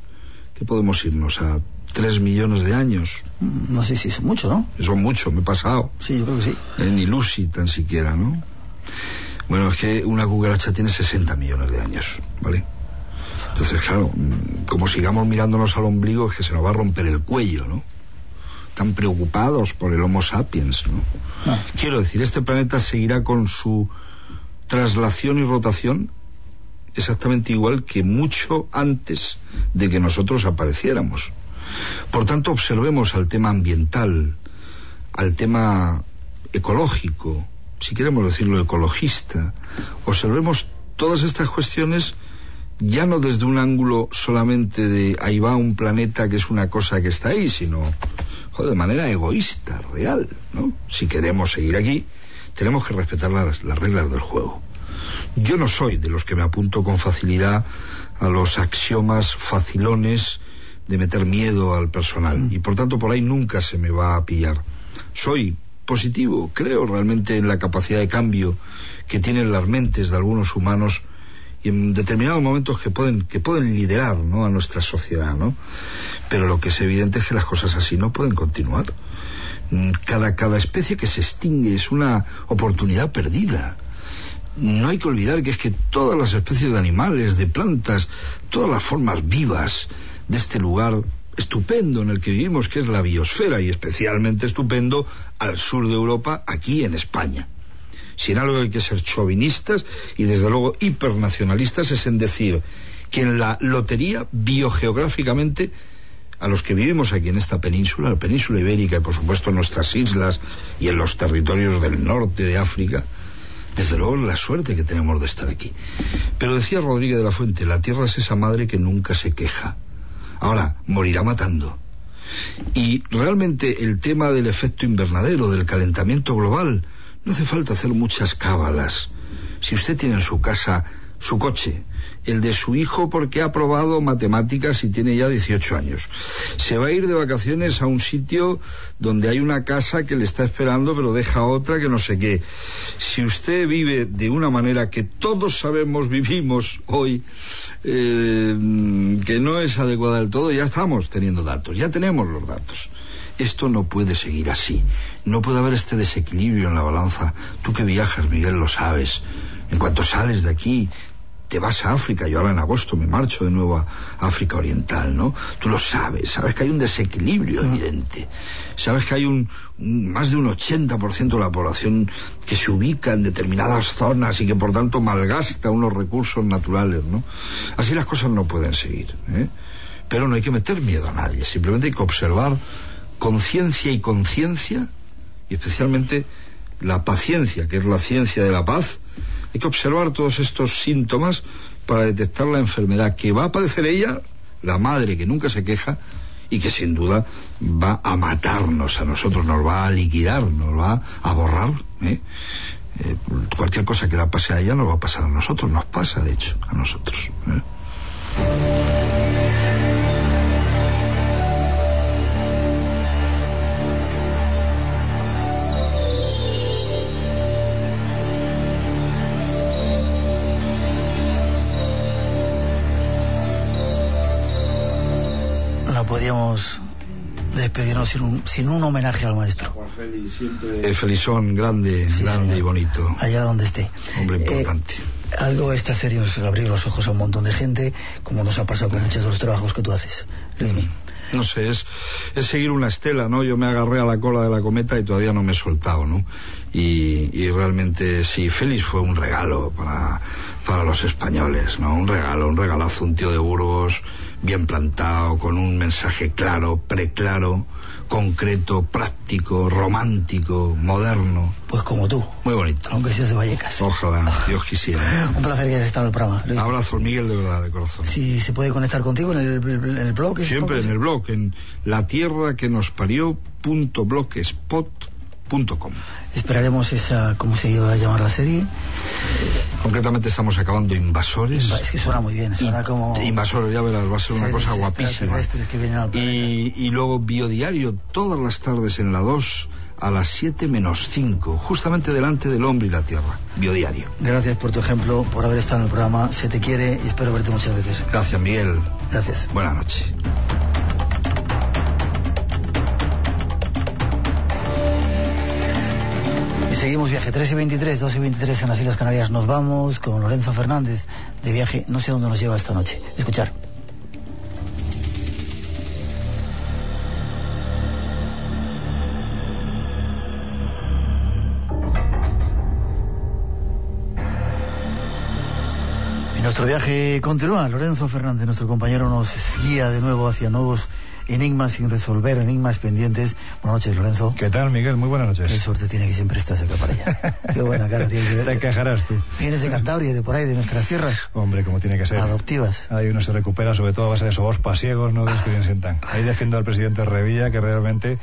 que podemos irnos a tres millones de años.
No sé si es mucho, ¿no?
Son mucho, me he pasado.
Sí, yo creo que sí.
ni Lucy tan siquiera, ¿no? Bueno, es que una cucaracha tiene 60 millones de años, ¿vale? Entonces, claro, como sigamos mirándonos al ombligo es que se nos va a romper el cuello, ¿no? Tan preocupados por el Homo sapiens, ¿no? Ah. Quiero decir, este planeta seguirá con su traslación y rotación exactamente igual que mucho antes de que nosotros apareciéramos. Por tanto, observemos al tema ambiental, al tema ecológico, si queremos decirlo ecologista, observemos todas estas cuestiones ya no desde un ángulo solamente de ahí va un planeta que es una cosa que está ahí, sino de manera egoísta, real, ¿no? Si queremos seguir aquí, tenemos que respetar las, las reglas del juego. Yo no soy de los que me apunto con facilidad a los axiomas facilones de meter miedo al personal y por tanto por ahí nunca se me va a pillar. Soy positivo, creo realmente en la capacidad de cambio que tienen las mentes de algunos humanos y en determinados momentos que pueden que pueden liderar ¿no? a nuestra sociedad no pero lo que es evidente es que las cosas así no pueden continuar. Mm, cada cada especie que se extingue es una oportunidad perdida. No hay que olvidar que es que todas las especies de animales de plantas todas las formas vivas de este lugar estupendo en el que vivimos que es la biosfera y especialmente estupendo al sur de Europa aquí en España sin algo hay que ser chauvinistas y desde luego hipernacionalistas es en decir que en la lotería biogeográficamente a los que vivimos aquí en esta península, la península ibérica y por supuesto en nuestras islas y en los territorios del norte de África, desde luego la suerte que tenemos de estar aquí. Pero decía Rodríguez de la Fuente, la tierra es esa madre que nunca se queja. Ahora, morirá matando. Y realmente el tema del efecto invernadero, del calentamiento global, no hace falta hacer muchas cábalas. Si usted tiene en su casa su coche, el de su hijo porque ha probado matemáticas y tiene ya 18 años. Se va a ir de vacaciones a un sitio donde hay una casa que le está esperando pero deja otra que no sé qué. Si usted vive de una manera que todos sabemos vivimos hoy, eh, que no es adecuada del todo, ya estamos teniendo datos, ya tenemos los datos. Esto no puede seguir así. No puede haber este desequilibrio en la balanza. Tú que viajas, Miguel, lo sabes. En cuanto sales de aquí, te vas a África, yo ahora en agosto me marcho de nuevo a África Oriental, ¿no? Tú lo sabes, sabes que hay un desequilibrio evidente, sabes que hay un, más de un 80% de la población que se ubica en determinadas zonas y que por tanto malgasta unos recursos naturales, ¿no? Así las cosas no pueden seguir, ¿eh? Pero no hay que meter miedo a nadie, simplemente hay que observar conciencia y conciencia, y especialmente la paciencia, que es la ciencia de la paz, hay que observar todos estos síntomas para detectar la enfermedad que va a padecer ella, la madre que nunca se queja, y que sin duda va a matarnos a nosotros, nos va a liquidar, nos va a borrar. ¿eh? Eh, cualquier cosa que la pase a ella nos va a pasar a nosotros, nos pasa de hecho a nosotros. ¿eh?
Podíamos despedirnos sin un, sin un homenaje al maestro.
Juan Félix, siempre felizón, grande, grande y bonito.
Allá donde esté.
Hombre importante.
Eh, algo está serio es abrir los ojos a un montón de gente, como nos ha pasado con muchos de los trabajos que tú haces.
No sé, es, es seguir una estela, ¿no? Yo me agarré a la cola de la cometa y todavía no me he soltado, ¿no? Y, y realmente sí, Félix fue un regalo para, para los españoles, ¿no? Un regalo, un regalazo, un tío de Burgos bien plantado, con un mensaje claro, preclaro, concreto, práctico, romántico, moderno.
Pues como tú.
Muy bonito.
Aunque seas de Vallecas.
Ojalá, Dios quisiera.
un placer que hayas estado en el programa.
Abrazo, Miguel, de verdad, de corazón.
Si se puede conectar contigo en el, en el blog.
Siempre en el blog, en la tierra que nos parió punto
Esperaremos esa, ¿cómo se iba a llamar la serie?
Concretamente estamos acabando Invasores.
Es que suena muy bien, suena como...
Invasores, ya verás, va a ser una cosa guapísima. Y, y luego Biodiario, todas las tardes en la 2 a las 7 menos 5, justamente delante del hombre y la tierra. Biodiario.
Gracias por tu ejemplo, por haber estado en el programa. Se te quiere y espero verte muchas veces.
Gracias, Miguel.
Gracias.
Buenas noches.
Seguimos viaje 3 y 23, 2 y 23 en las Islas Canarias. Nos vamos con Lorenzo Fernández de viaje. No sé dónde nos lleva esta noche. Escuchar. Y nuestro viaje continúa. Lorenzo Fernández, nuestro compañero, nos guía de nuevo hacia nuevos enigmas sin resolver, enigmas pendientes. Buenas noches, Lorenzo.
¿Qué tal, Miguel? Muy buenas noches.
Qué suerte tiene que siempre estás acá para allá. Qué buena cara tienes.
Te quejarás tú.
Vienes de Cantabria de por ahí, de nuestras tierras.
Hombre, como tiene que ser.
Adoptivas.
Ahí uno se recupera sobre todo a base de esos pasiegos, no de que sientan. Ahí defiendo al presidente Revilla, que realmente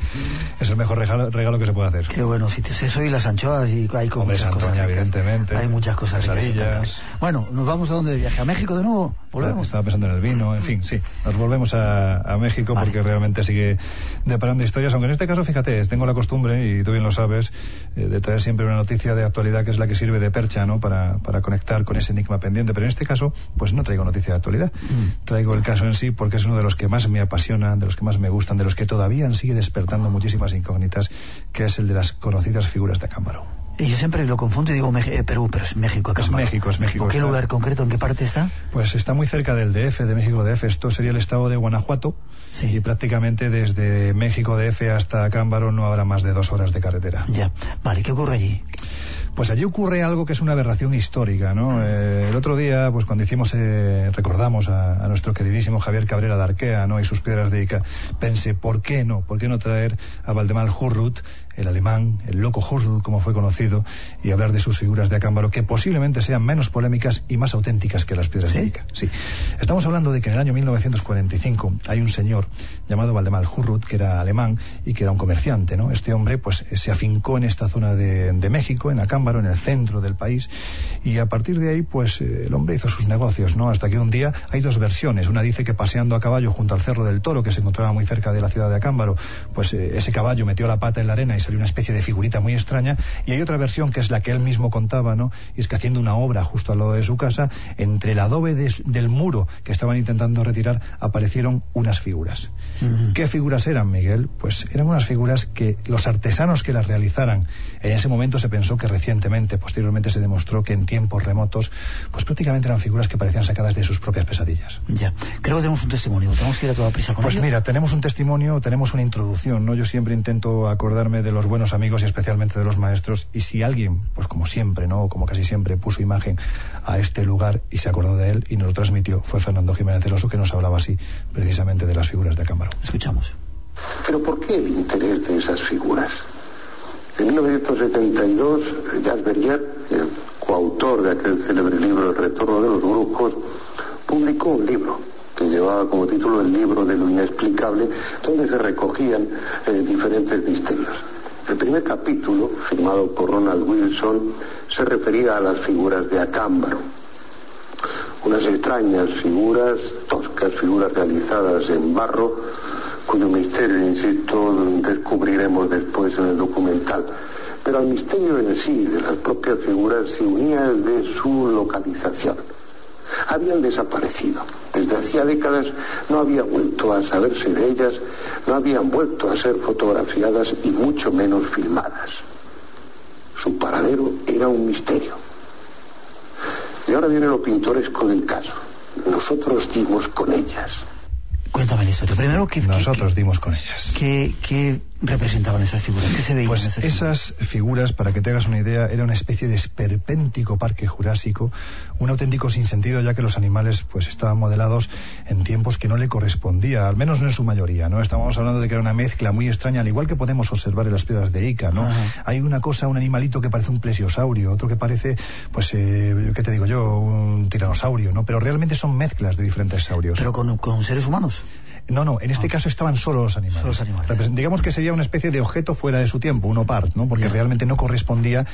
es el mejor regalo, que se puede hacer.
Qué bueno sitios. Eso y las anchoas y hay
Hombre, muchas cosas. evidentemente.
Hay muchas cosas.
Pesadillas.
Bueno, ¿nos vamos a dónde de viaje? ¿A México de nuevo? ¿Volvemos?
Estaba pensando en el vino, en fin, sí. Nos volvemos a, a México porque realmente sigue deparando historias, aunque en este caso, fíjate, tengo la costumbre, y tú bien lo sabes, eh, de traer siempre una noticia de actualidad que es la que sirve de percha, ¿no? Para, para conectar con ese enigma pendiente. Pero en este caso, pues no traigo noticia de actualidad. Mm. Traigo el caso en sí porque es uno de los que más me apasiona, de los que más me gustan, de los que todavía sigue despertando muchísimas incógnitas, que es el de las conocidas figuras de Acámbaro.
Y yo siempre lo confundo y digo eh, Perú, pero es México.
Es México, es México.
¿En qué lugar concreto? ¿En qué parte está?
Pues está muy cerca del DF, de México DF. Esto sería el estado de Guanajuato. Sí. Y prácticamente desde México DF hasta Cámbaro no habrá más de dos horas de carretera.
Ya. Vale, ¿qué ocurre allí?
Pues allí ocurre algo que es una aberración histórica, ¿no? Eh, el otro día, pues cuando hicimos, eh, recordamos a, nuestro queridísimo Javier Cabrera de Arquea, ¿no? Y sus piedras de Ica, pensé, ¿por qué no? ¿Por qué no traer a Valdemar Hurrut el alemán, el loco Hurd, como fue conocido, y hablar de sus figuras de Acámbaro, que posiblemente sean menos polémicas y más auténticas que las piedras de Ica. Sí. Estamos hablando de que en el año 1945 hay un señor llamado Valdemar Hurrut, que era alemán y que era un comerciante, ¿no? Este hombre, pues, se afincó en esta zona de, México, en Acámbaro, en el centro del país, y a partir de ahí, pues, eh, el hombre hizo sus negocios, ¿no? Hasta que un día hay dos versiones. Una dice que paseando a caballo junto al Cerro del Toro, que se encontraba muy cerca de la ciudad de Acámbaro, pues eh, ese caballo metió la pata en la arena y salió una especie de figurita muy extraña, y hay otra versión que es la que él mismo contaba, ¿no? Y es que haciendo una obra justo al lado de su casa, entre el adobe del muro que estaban intentando retirar, aparecieron unas figuras. ¿Qué figuras eran, Miguel? Pues eran unas figuras que los artesanos que las realizaran, en ese momento se pensó que recientemente, posteriormente se demostró que en tiempos remotos, pues prácticamente eran figuras que parecían sacadas de sus propias pesadillas.
Ya, creo que tenemos un testimonio, tenemos que ir a toda prisa con
Pues mira, tenemos un testimonio, tenemos una introducción, ¿no? Yo siempre intento acordarme de los buenos amigos y especialmente de los maestros, y si alguien, pues como siempre, ¿no? Como casi siempre, puso imagen a este lugar y se acordó de él y nos lo transmitió, fue Fernando Jiménez Celoso que nos hablaba así, precisamente de las figuras de Cámara.
Escuchamos.
Pero ¿por qué el interés de esas figuras? En 1972, Jacques Berrier, el coautor de aquel célebre libro El retorno de los brujos, publicó un libro que llevaba como título El libro de lo inexplicable, donde se recogían eh, diferentes misterios. El primer capítulo, firmado por Ronald Wilson, se refería a las figuras de Acámbaro. Unas extrañas figuras, toscas figuras realizadas en barro, cuyo misterio, insisto, descubriremos después en el documental. Pero al misterio en sí de las propias figuras se unía el de su localización. Habían desaparecido. Desde hacía décadas no había vuelto a saberse de ellas, no habían vuelto a ser fotografiadas y mucho menos filmadas. Su paradero era un misterio. Y ahora viene lo pintoresco del caso. Nosotros dimos con ellas.
Cuéntame la historia. Primero, ¿qué,
Nosotros dimos con ellas.
¿qué, ¿Qué representaban esas figuras? ¿Qué se veía
Pues
esas,
esas figuras, para que te hagas una idea, era una especie de esperpéntico parque jurásico, un auténtico sinsentido, ya que los animales pues estaban modelados en tiempos que no le correspondía, al menos no en su mayoría, ¿no? Estábamos hablando de que era una mezcla muy extraña, al igual que podemos observar en las piedras de Ica, ¿no?
Ajá.
Hay una cosa, un animalito que parece un plesiosaurio, otro que parece, pues, eh, ¿qué te digo yo? Un tiranosaurio, ¿no? Pero realmente son mezclas de diferentes saurios.
Pero con, con seres humanos.
No, no, en este
Ah.
caso estaban solo los animales.
Solo los animales.
Digamos que sería una especie de objeto fuera de su tiempo, un opart, ¿no? Porque realmente no correspondía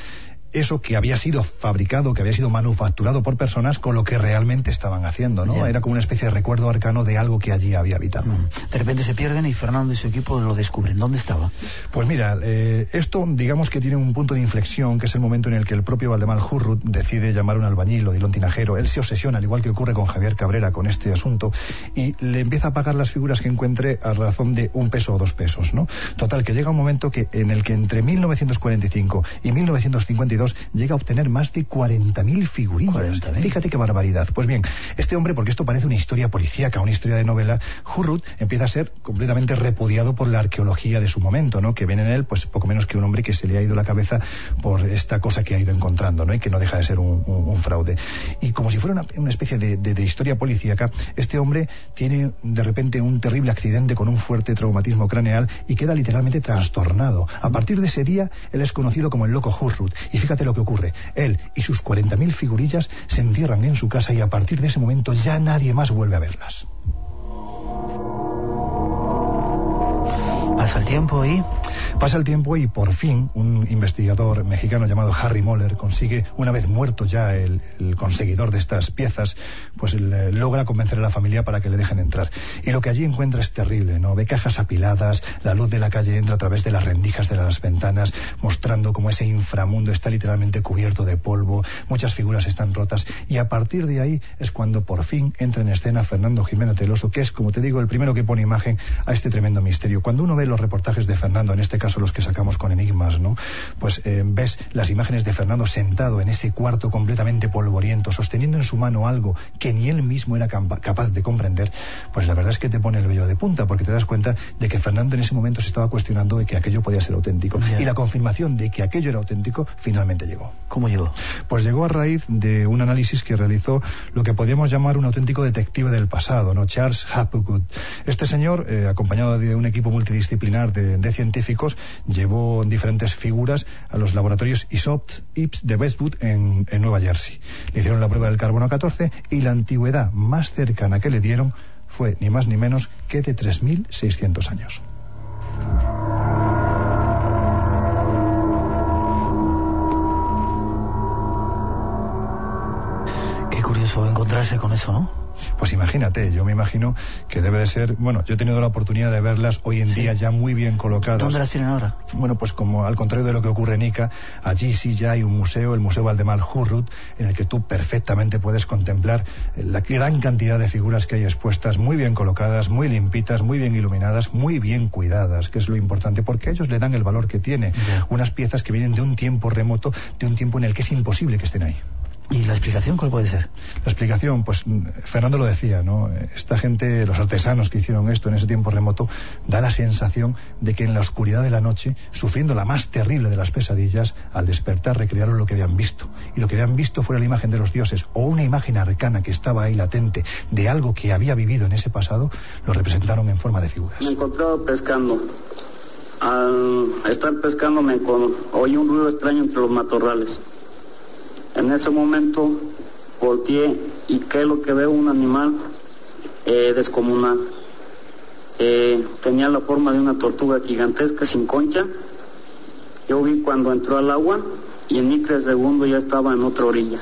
eso que había sido fabricado, que había sido manufacturado por personas con lo que realmente estaban haciendo, ¿no? Era como una especie de recuerdo arcano de algo que allí había habitado.
Mm. De repente se pierden y Fernando y su equipo lo descubren. ¿Dónde estaba?
Pues mira, eh, esto digamos que tiene un punto de inflexión, que es el momento en el que el propio Valdemar Hurrut decide llamar a un albañil o de un tinajero. Él se obsesiona, al igual que ocurre con Javier Cabrera, con este asunto, y le empieza a pagar las figuras que encuentre a razón de un peso o dos pesos, ¿no? Total, que llega un momento que, en el que entre 1945 y 1952 llega a obtener más de 40.000 figurillas.
40.000.
Fíjate qué barbaridad. Pues bien, este hombre, porque esto parece una historia policíaca, una historia de novela, Hurrut empieza a ser completamente repudiado por la arqueología de su momento, ¿no? Que ven en él, pues poco menos que un hombre que se le ha ido la cabeza por esta cosa que ha ido encontrando, ¿no? Y que no deja de ser un, un- un fraude. Y como si fuera una, una especie de, de- de historia policíaca, este hombre tiene de repente un terrible accidente con un fuerte traumatismo craneal y queda literalmente trastornado. A partir de ese día, él es conocido como el loco Hurrut. Y fíjate lo que ocurre. Él y sus 40.000 figurillas se entierran en su casa y a partir de ese momento ya nadie más vuelve a verlas.
Pasa el tiempo y...
Pasa el tiempo y por fin un investigador mexicano llamado Harry Moller consigue, una vez muerto ya el, el conseguidor de estas piezas, pues logra convencer a la familia para que le dejen entrar. Y lo que allí encuentra es terrible, ¿no? Ve cajas apiladas, la luz de la calle entra a través de las rendijas de las ventanas, mostrando cómo ese inframundo está literalmente cubierto de polvo, muchas figuras están rotas y a partir de ahí es cuando por fin entra en escena Fernando Jiménez Teloso, que es, como te digo, el primero que pone imagen a este tremendo misterio. Cuando uno ve los reportajes de Fernando, en este caso los que sacamos con Enigmas, ¿no? Pues eh, ves las imágenes de Fernando sentado en ese cuarto completamente polvoriento, sosteniendo en su mano algo que ni él mismo era capaz de comprender, pues la verdad es que te pone el vello de punta, porque te das cuenta de que Fernando en ese momento se estaba cuestionando de que aquello podía ser auténtico.
Ya.
Y la confirmación de que aquello era auténtico finalmente llegó.
¿Cómo llegó?
Pues llegó a raíz de un análisis que realizó lo que podríamos llamar un auténtico detective del pasado, ¿no? Charles Hapgood. Este señor, eh, acompañado de un equipo de científicos, llevó diferentes figuras a los laboratorios ISOPT IPS de Westwood en, en Nueva Jersey. Le hicieron la prueba del carbono 14 y la antigüedad más cercana que le dieron fue ni más ni menos que de 3.600 años.
Encontrarse con eso, ¿no?
Pues imagínate, yo me imagino que debe de ser, bueno, yo he tenido la oportunidad de verlas hoy en día ya muy bien colocadas.
¿Dónde las tienen ahora?
Bueno, pues como al contrario de lo que ocurre en Ica, allí sí ya hay un museo, el Museo Valdemar Hurrut, en el que tú perfectamente puedes contemplar la gran cantidad de figuras que hay expuestas, muy bien colocadas, muy limpitas, muy bien iluminadas, muy bien cuidadas, que es lo importante, porque ellos le dan el valor que tiene. Unas piezas que vienen de un tiempo remoto, de un tiempo en el que es imposible que estén ahí.
¿Y la explicación cuál puede ser?
La explicación, pues Fernando lo decía, ¿no? Esta gente, los artesanos que hicieron esto en ese tiempo remoto, da la sensación de que en la oscuridad de la noche, sufriendo la más terrible de las pesadillas, al despertar recrearon lo que habían visto. Y lo que habían visto fue la imagen de los dioses o una imagen arcana que estaba ahí latente de algo que había vivido en ese pasado, lo representaron en forma de figuras.
Me encontraba pescando. Al estar pescando me oí un ruido extraño entre los matorrales. En ese momento volteé y qué es lo que veo un animal eh, descomunal. Eh, tenía la forma de una tortuga gigantesca sin concha. Yo vi cuando entró al agua y en micro segundo ya estaba en otra orilla.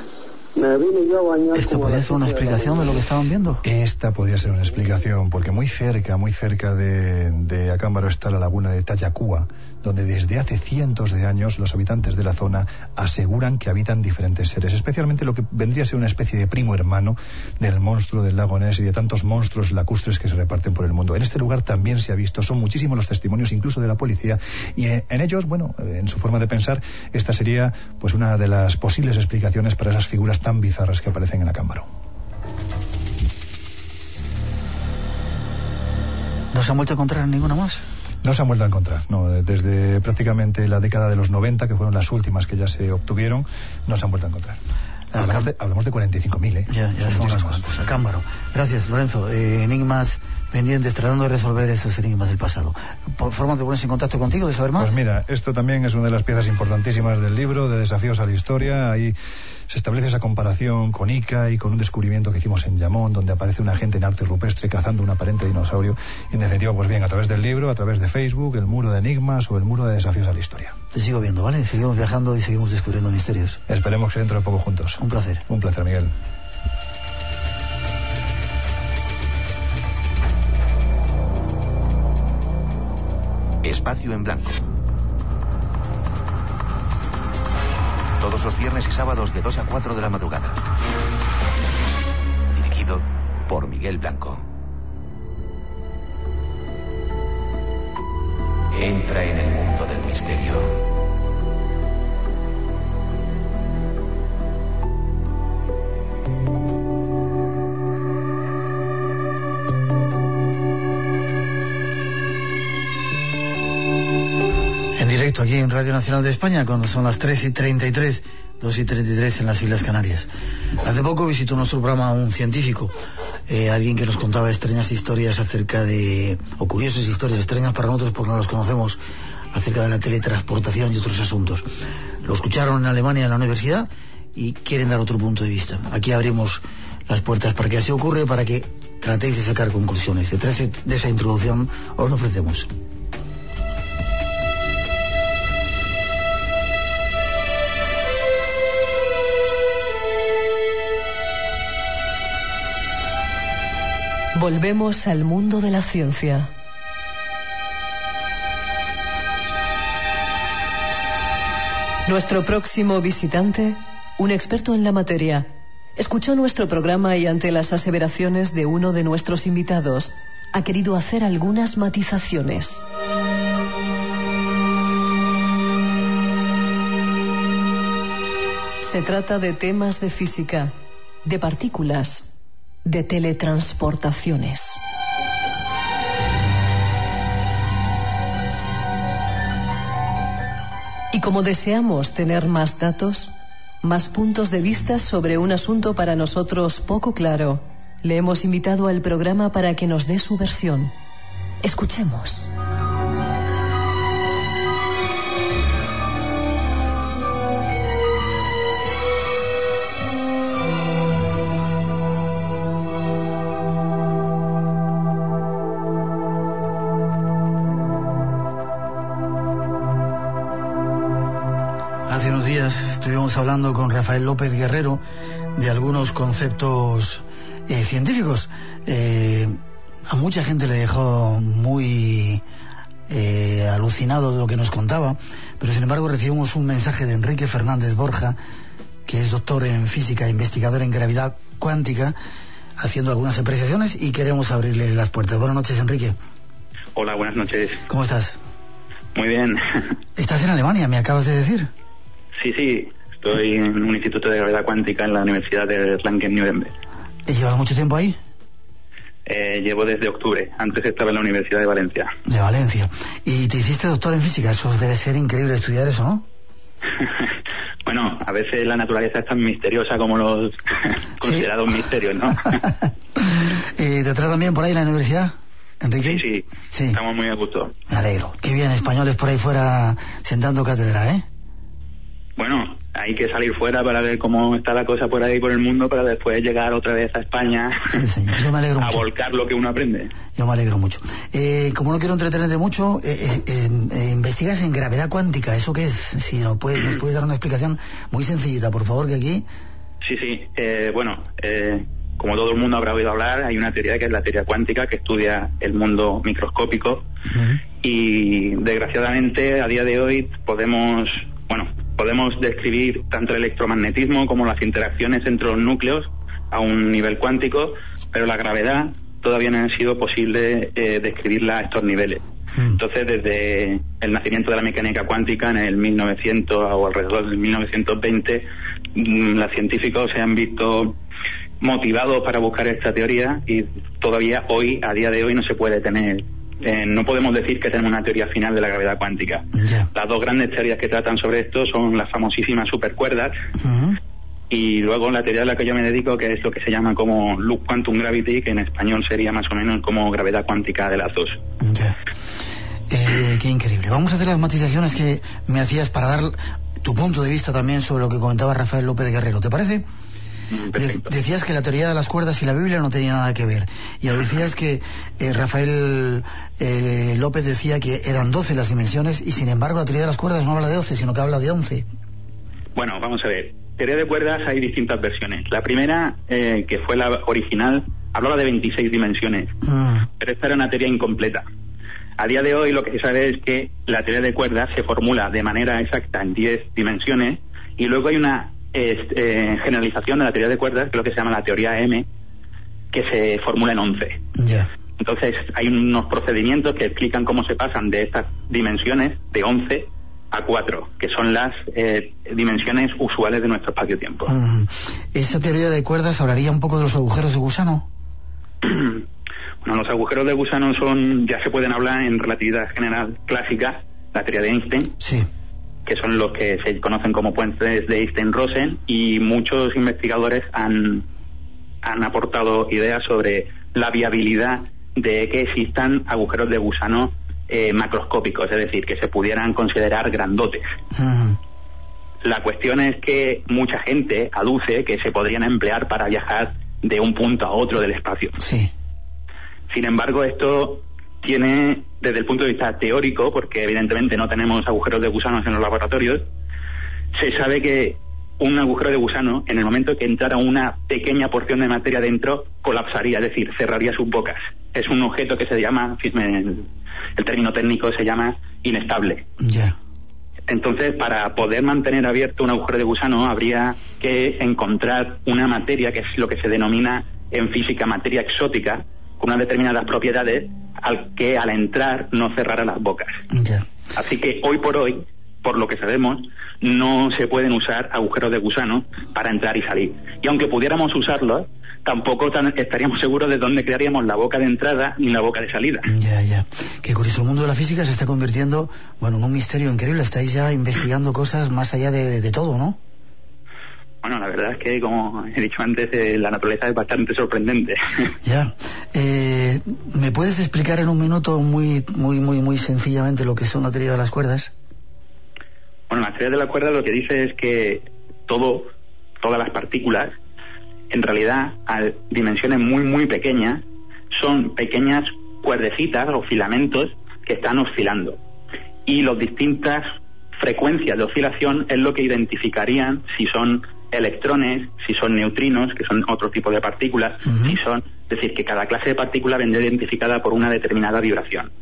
Me vine yo a bañar.
¿Esto podría ser una explicación de lo que estaban viendo?
Esta podría ser una explicación, porque muy cerca, muy cerca de, de Acámbaro está la laguna de Tayacúa, donde desde hace cientos de años los habitantes de la zona aseguran que habitan diferentes seres, especialmente lo que vendría a ser una especie de primo hermano del monstruo del lago Ness y de tantos monstruos lacustres que se reparten por el mundo. En este lugar también se ha visto, son muchísimos los testimonios, incluso de la policía, y en ellos, bueno, en su forma de pensar, esta sería pues una de las posibles explicaciones para esas figuras tan bizarras que aparecen en Acámbaro.
¿No se han vuelto a encontrar ninguna más?
No se han vuelto a encontrar, no. Desde prácticamente la década de los 90, que fueron las últimas que ya se obtuvieron, no se han vuelto a encontrar. Hablamos de, hablamos de 45.000, ¿eh?
Ya, ya son. Acámbaro. Gracias, Lorenzo. Eh, enigmas pendientes tratando de resolver esos enigmas del pasado. ¿Por formas de ponerse en contacto contigo, de saber más?
Pues mira, esto también es una de las piezas importantísimas del libro, de Desafíos a la Historia. Ahí se establece esa comparación con Ica y con un descubrimiento que hicimos en Yamón, donde aparece una gente en arte rupestre cazando un aparente dinosaurio. En definitiva, pues bien, a través del libro, a través de Facebook, el muro de enigmas o el muro de desafíos a la historia.
Te sigo viendo, ¿vale? Seguimos viajando y seguimos descubriendo misterios.
Esperemos que dentro de poco juntos.
Un placer.
Un placer, Miguel.
Espacio en blanco. Todos los viernes y sábados de 2 a 4 de la madrugada. Dirigido por Miguel Blanco. Entra en el mundo del misterio.
Directo aquí en Radio Nacional de España, cuando son las 3 y 33, 2 y 33 en las Islas Canarias. Hace poco visitó nuestro programa un científico, eh, alguien que nos contaba extrañas historias acerca de, o curiosas historias extrañas para nosotros porque no los conocemos, acerca de la teletransportación y otros asuntos. Lo escucharon en Alemania en la universidad y quieren dar otro punto de vista. Aquí abrimos las puertas para que así ocurra, para que tratéis de sacar conclusiones. Detrás de esa introducción os lo ofrecemos.
Volvemos al mundo de la ciencia. Nuestro próximo visitante, un experto en la materia, escuchó nuestro programa y ante las aseveraciones de uno de nuestros invitados, ha querido hacer algunas matizaciones. Se trata de temas de física, de partículas, de teletransportaciones. Y como deseamos tener más datos, más puntos de vista sobre un asunto para nosotros poco claro, le hemos invitado al programa para que nos dé su versión. Escuchemos.
Estuvimos hablando con Rafael López Guerrero de algunos conceptos eh, científicos. Eh, a mucha gente le dejó muy eh, alucinado lo que nos contaba, pero sin embargo recibimos un mensaje de Enrique Fernández Borja, que es doctor en física, investigador en gravedad cuántica, haciendo algunas apreciaciones y queremos abrirle las puertas. Buenas noches, Enrique.
Hola, buenas noches.
¿Cómo estás?
Muy bien.
¿Estás en Alemania, me acabas de decir?
Sí, sí, estoy en un instituto de gravedad cuántica en la Universidad de Erlangen-Nuremberg.
¿Llevas mucho tiempo ahí?
Eh, llevo desde octubre, antes estaba en la Universidad de Valencia.
De Valencia. ¿Y te hiciste doctor en física? Eso debe ser increíble estudiar eso, ¿no?
bueno, a veces la naturaleza es tan misteriosa como los considerados misterios, ¿no?
¿Y te tratan bien por ahí en la universidad? Enrique?
Sí, sí, Estamos muy a gusto.
Me alegro. Qué bien, españoles por ahí fuera sentando cátedra, ¿eh?
Bueno, hay que salir fuera para ver cómo está la cosa por ahí por el mundo para después llegar otra vez a España
sí, señor. Yo me alegro
a volcar lo que uno aprende.
Yo me alegro mucho. Eh, como no quiero entretenerte mucho, eh, eh, investigas en gravedad cuántica. ¿Eso qué es? Si no puedes, nos puedes dar una explicación muy sencillita, por favor, que aquí...
Sí, sí. bueno, como todo el mundo habrá oído hablar, hay una teoría que es la teoría cuántica que estudia el mundo microscópico y desgraciadamente a día de hoy podemos, bueno, podemos describir tanto el electromagnetismo como las interacciones entre los núcleos a un nivel cuántico, pero la gravedad todavía no ha sido posible eh, describirla a estos niveles. Hmm. Entonces, desde el nacimiento de la mecánica cuántica en el 1900 o alrededor del 1920, mm, los científicos se han visto motivados para buscar esta teoría y todavía hoy, a día de hoy, no se puede tener eh, no podemos decir que tenemos una teoría final de la gravedad cuántica. Las dos grandes teorías que tratan sobre esto son las famosísimas supercuerdas y luego la teoría a la que yo me dedico, que es lo que se llama como loop quantum gravity, que en español sería más o menos como gravedad cuántica de las dos.
Eh, qué increíble. Vamos a hacer las matizaciones que me hacías para dar tu punto de vista también sobre lo que comentaba Rafael López de Guerrero. ¿Te parece? decías que la teoría de las cuerdas y la Biblia no tenía nada que ver. Y decías que eh, Rafael eh, López decía que eran 12 las dimensiones y sin embargo la teoría de las cuerdas no habla de 12, sino que habla de 11.
Bueno, vamos a ver. Teoría de cuerdas hay distintas versiones. La primera, eh, que fue la original, hablaba de 26 dimensiones. Ah. Pero esta era una teoría incompleta. A día de hoy lo que se sabe es que la teoría de cuerdas se formula de manera exacta en 10 dimensiones y luego hay una eh, generalización de la teoría de cuerdas, que es lo que se llama la teoría M, que se formula en 11. Entonces, hay unos procedimientos que explican cómo se pasan de estas dimensiones de 11 a 4, que son las eh, dimensiones usuales de nuestro espacio-tiempo.
¿Esa teoría de cuerdas hablaría un poco de los agujeros de gusano?
bueno, los agujeros de gusano son, ya se pueden hablar en relatividad general clásica, la teoría de Einstein.
Sí
que son los que se conocen como puentes de Einstein-Rosen, y muchos investigadores han, han aportado ideas sobre la viabilidad de que existan agujeros de gusano eh, macroscópicos, es decir, que se pudieran considerar grandotes. La cuestión es que mucha gente aduce que se podrían emplear para viajar de un punto a otro del espacio.
Sí.
Sin embargo, esto tiene, desde el punto de vista teórico, porque evidentemente no tenemos agujeros de gusanos en los laboratorios, se sabe que un agujero de gusano, en el momento que entrara una pequeña porción de materia dentro, colapsaría, es decir, cerraría sus bocas. Es un objeto que se llama, el, el término técnico se llama inestable.
Ya.
Entonces, para poder mantener abierto un agujero de gusano, habría que encontrar una materia que es lo que se denomina en física materia exótica, con unas determinadas propiedades al que al entrar no cerrara las bocas. Así que hoy por hoy, por lo que sabemos, no se pueden usar agujeros de gusano para entrar y salir. Y aunque pudiéramos usarlos, tampoco estaríamos seguros de dónde crearíamos la boca de entrada ni la boca de salida.
Ya, ya. Qué curioso. El mundo de la física se está convirtiendo, bueno, en un misterio increíble. Estáis ya investigando cosas más allá de todo, ¿no?
Bueno, la verdad es que, como he dicho antes, eh, la naturaleza es bastante sorprendente.
Ya. Eh, ¿Me puedes explicar en un minuto muy, muy, muy, muy sencillamente lo que es una teoría de las cuerdas?
Bueno, la teoría de las cuerdas lo que dice es que todo, todas las partículas, en realidad, a dimensiones muy, muy pequeñas, son pequeñas cuerdecitas o filamentos que están oscilando. Y las distintas frecuencias de oscilación es lo que identificarían si son electrones, si son neutrinos, que son otro tipo de partículas, si son, es decir, que cada clase de partícula vendría identificada por una determinada vibración.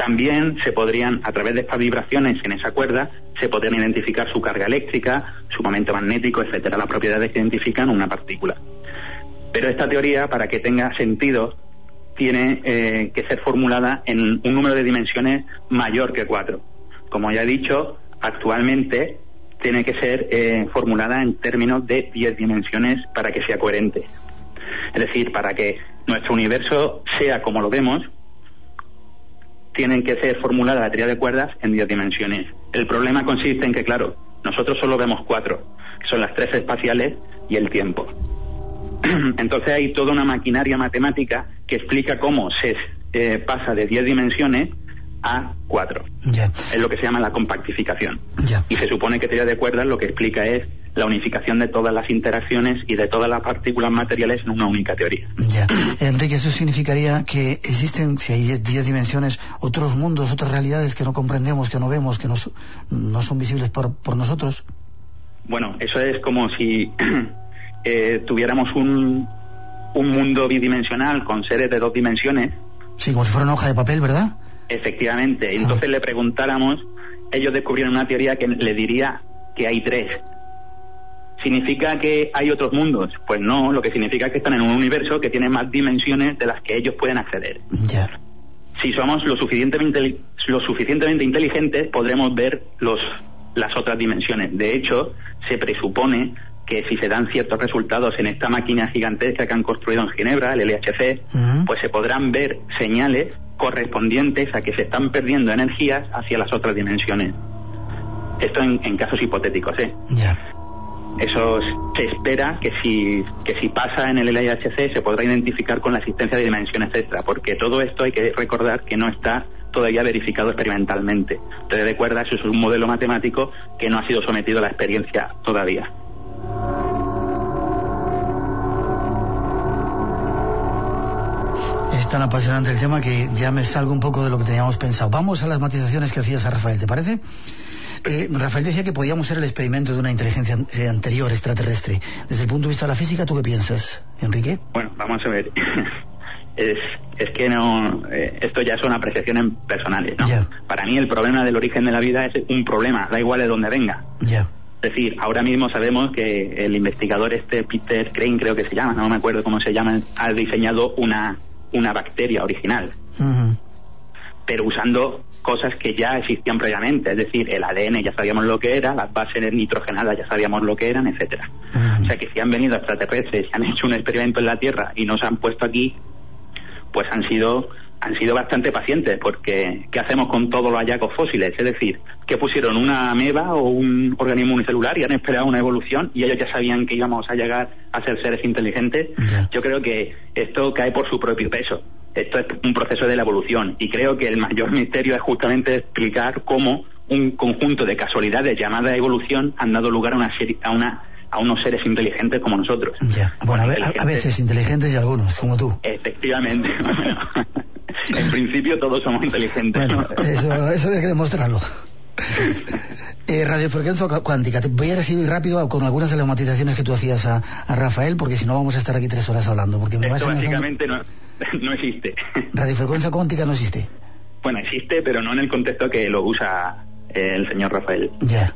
También se podrían, a través de estas vibraciones en esa cuerda, se podrían identificar su carga eléctrica, su momento magnético, etcétera, las propiedades que identifican una partícula. Pero esta teoría, para que tenga sentido, tiene eh, que ser formulada en un número de dimensiones mayor que cuatro. Como ya he dicho, actualmente tiene que ser eh, formulada en términos de 10 dimensiones para que sea coherente. Es decir, para que nuestro universo sea como lo vemos, tienen que ser formulada la teoría de cuerdas en 10 dimensiones. El problema consiste en que, claro, nosotros solo vemos cuatro, que son las tres espaciales y el tiempo. Entonces hay toda una maquinaria matemática que explica cómo se eh, pasa de 10 dimensiones a 4. Es lo que se llama la compactificación. Y se supone que teoría de cuerdas lo que explica es la unificación de todas las interacciones y de todas las partículas materiales en una única teoría.
Ya. Enrique, eso significaría que existen, si hay 10 dimensiones, otros mundos, otras realidades que no comprendemos, que no vemos, que no, no son visibles por, por nosotros.
Bueno, eso es como si eh, tuviéramos un, un mundo bidimensional con seres de dos dimensiones.
Sí, como si fuera una hoja de papel, ¿verdad?
Efectivamente. Entonces le preguntáramos, ellos descubrieron una teoría que le diría que hay tres. ¿Significa que hay otros mundos? Pues no, lo que significa es que están en un universo que tiene más dimensiones de las que ellos pueden acceder.
Ya.
Si somos lo suficientemente, lo suficientemente inteligentes, podremos ver los, las otras dimensiones. De hecho, se presupone que si se dan ciertos resultados en esta máquina gigantesca que han construido en Ginebra, el LHC, pues se podrán ver señales correspondientes a que se están perdiendo energías hacia las otras dimensiones. Esto en, casos hipotéticos, ¿eh? Eso se espera que si, que si pasa en el LHC se podrá identificar con la existencia de dimensiones extra, porque todo esto hay que recordar que no está todavía verificado experimentalmente. Entonces, recuerda, eso es un modelo matemático que no ha sido sometido a la experiencia todavía.
Es tan apasionante el tema que ya me salgo un poco de lo que teníamos pensado. Vamos a las matizaciones que hacías a Rafael, ¿te parece? Eh, Rafael decía que podíamos ser el experimento de una inteligencia eh, anterior, extraterrestre. Desde el punto de vista de la física, ¿tú qué piensas, Enrique?
Bueno, vamos a ver. es, es que no, eh, esto ya son apreciaciones personales, ¿no? Para mí el problema del origen de la vida es un problema, da igual de dónde venga.
Ya.
Es decir, ahora mismo sabemos que el investigador este, Peter Crane creo que se llama, no me acuerdo cómo se llama, ha diseñado una, una bacteria original. Pero usando cosas que ya existían previamente, es decir, el ADN ya sabíamos lo que era, las bases nitrogenadas ya sabíamos lo que eran, etcétera. O sea que si han venido extraterrestres y han hecho un experimento en la Tierra y nos han puesto aquí, pues han sido han sido bastante pacientes porque ¿qué hacemos con todos los hallazgos fósiles? Es decir, que pusieron una ameba o un organismo unicelular y han esperado una evolución y ellos ya sabían que íbamos a llegar a ser seres inteligentes. Yo creo que esto cae por su propio peso. Esto es un proceso de la evolución y creo que el mayor misterio es justamente explicar cómo un conjunto de casualidades llamada evolución han dado lugar a una serie, a una a unos seres inteligentes como nosotros.
Ya. Bueno, a, veces inteligentes y algunos, como tú.
Efectivamente. en principio todos somos inteligentes.
Bueno, eso, eso hay que demostrarlo. Eh, radiofrecuencia cuántica. Te voy a recibir rápido con algunas de las matizaciones que tú hacías a, Rafael, porque si no vamos a estar aquí tres horas hablando. Porque me
Esto básicamente no, no existe.
Radiofrecuencia cuántica no existe.
Bueno, existe, pero no en el contexto que lo usa el señor Rafael.
Ya.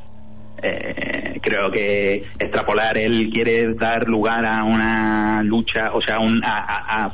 Eh, creo que extrapolar él quiere dar lugar a una lucha, o sea, un, a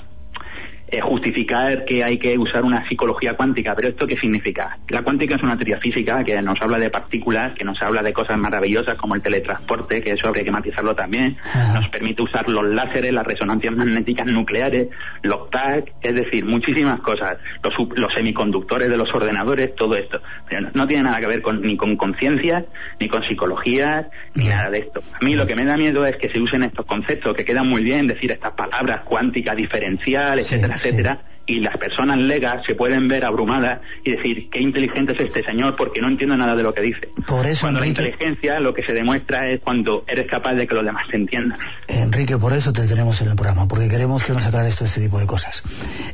eh, justificar que hay que usar una psicología cuántica, pero ¿esto qué significa? La cuántica es una teoría física que nos habla de partículas, que nos habla de cosas maravillosas como el teletransporte, que eso habría que matizarlo también, nos permite usar los láseres, las resonancias magnéticas nucleares, los TAC, es decir, muchísimas cosas, los, semiconductores de los ordenadores, todo esto. Pero no, tiene nada que ver con, ni con conciencia, ni con psicología, ni nada de esto. A mí lo que me da miedo es que se usen estos conceptos, que quedan muy bien decir estas palabras, cuántica, diferencial, etcétera, etcétera, y las personas legas se pueden ver abrumadas y decir qué inteligente es este señor porque no entiendo nada de lo que dice.
Por eso,
cuando la inteligencia lo que se demuestra es cuando eres capaz de que los demás te entiendan.
Enrique, por eso te tenemos en el programa, porque queremos que nos aclares todo este tipo de cosas.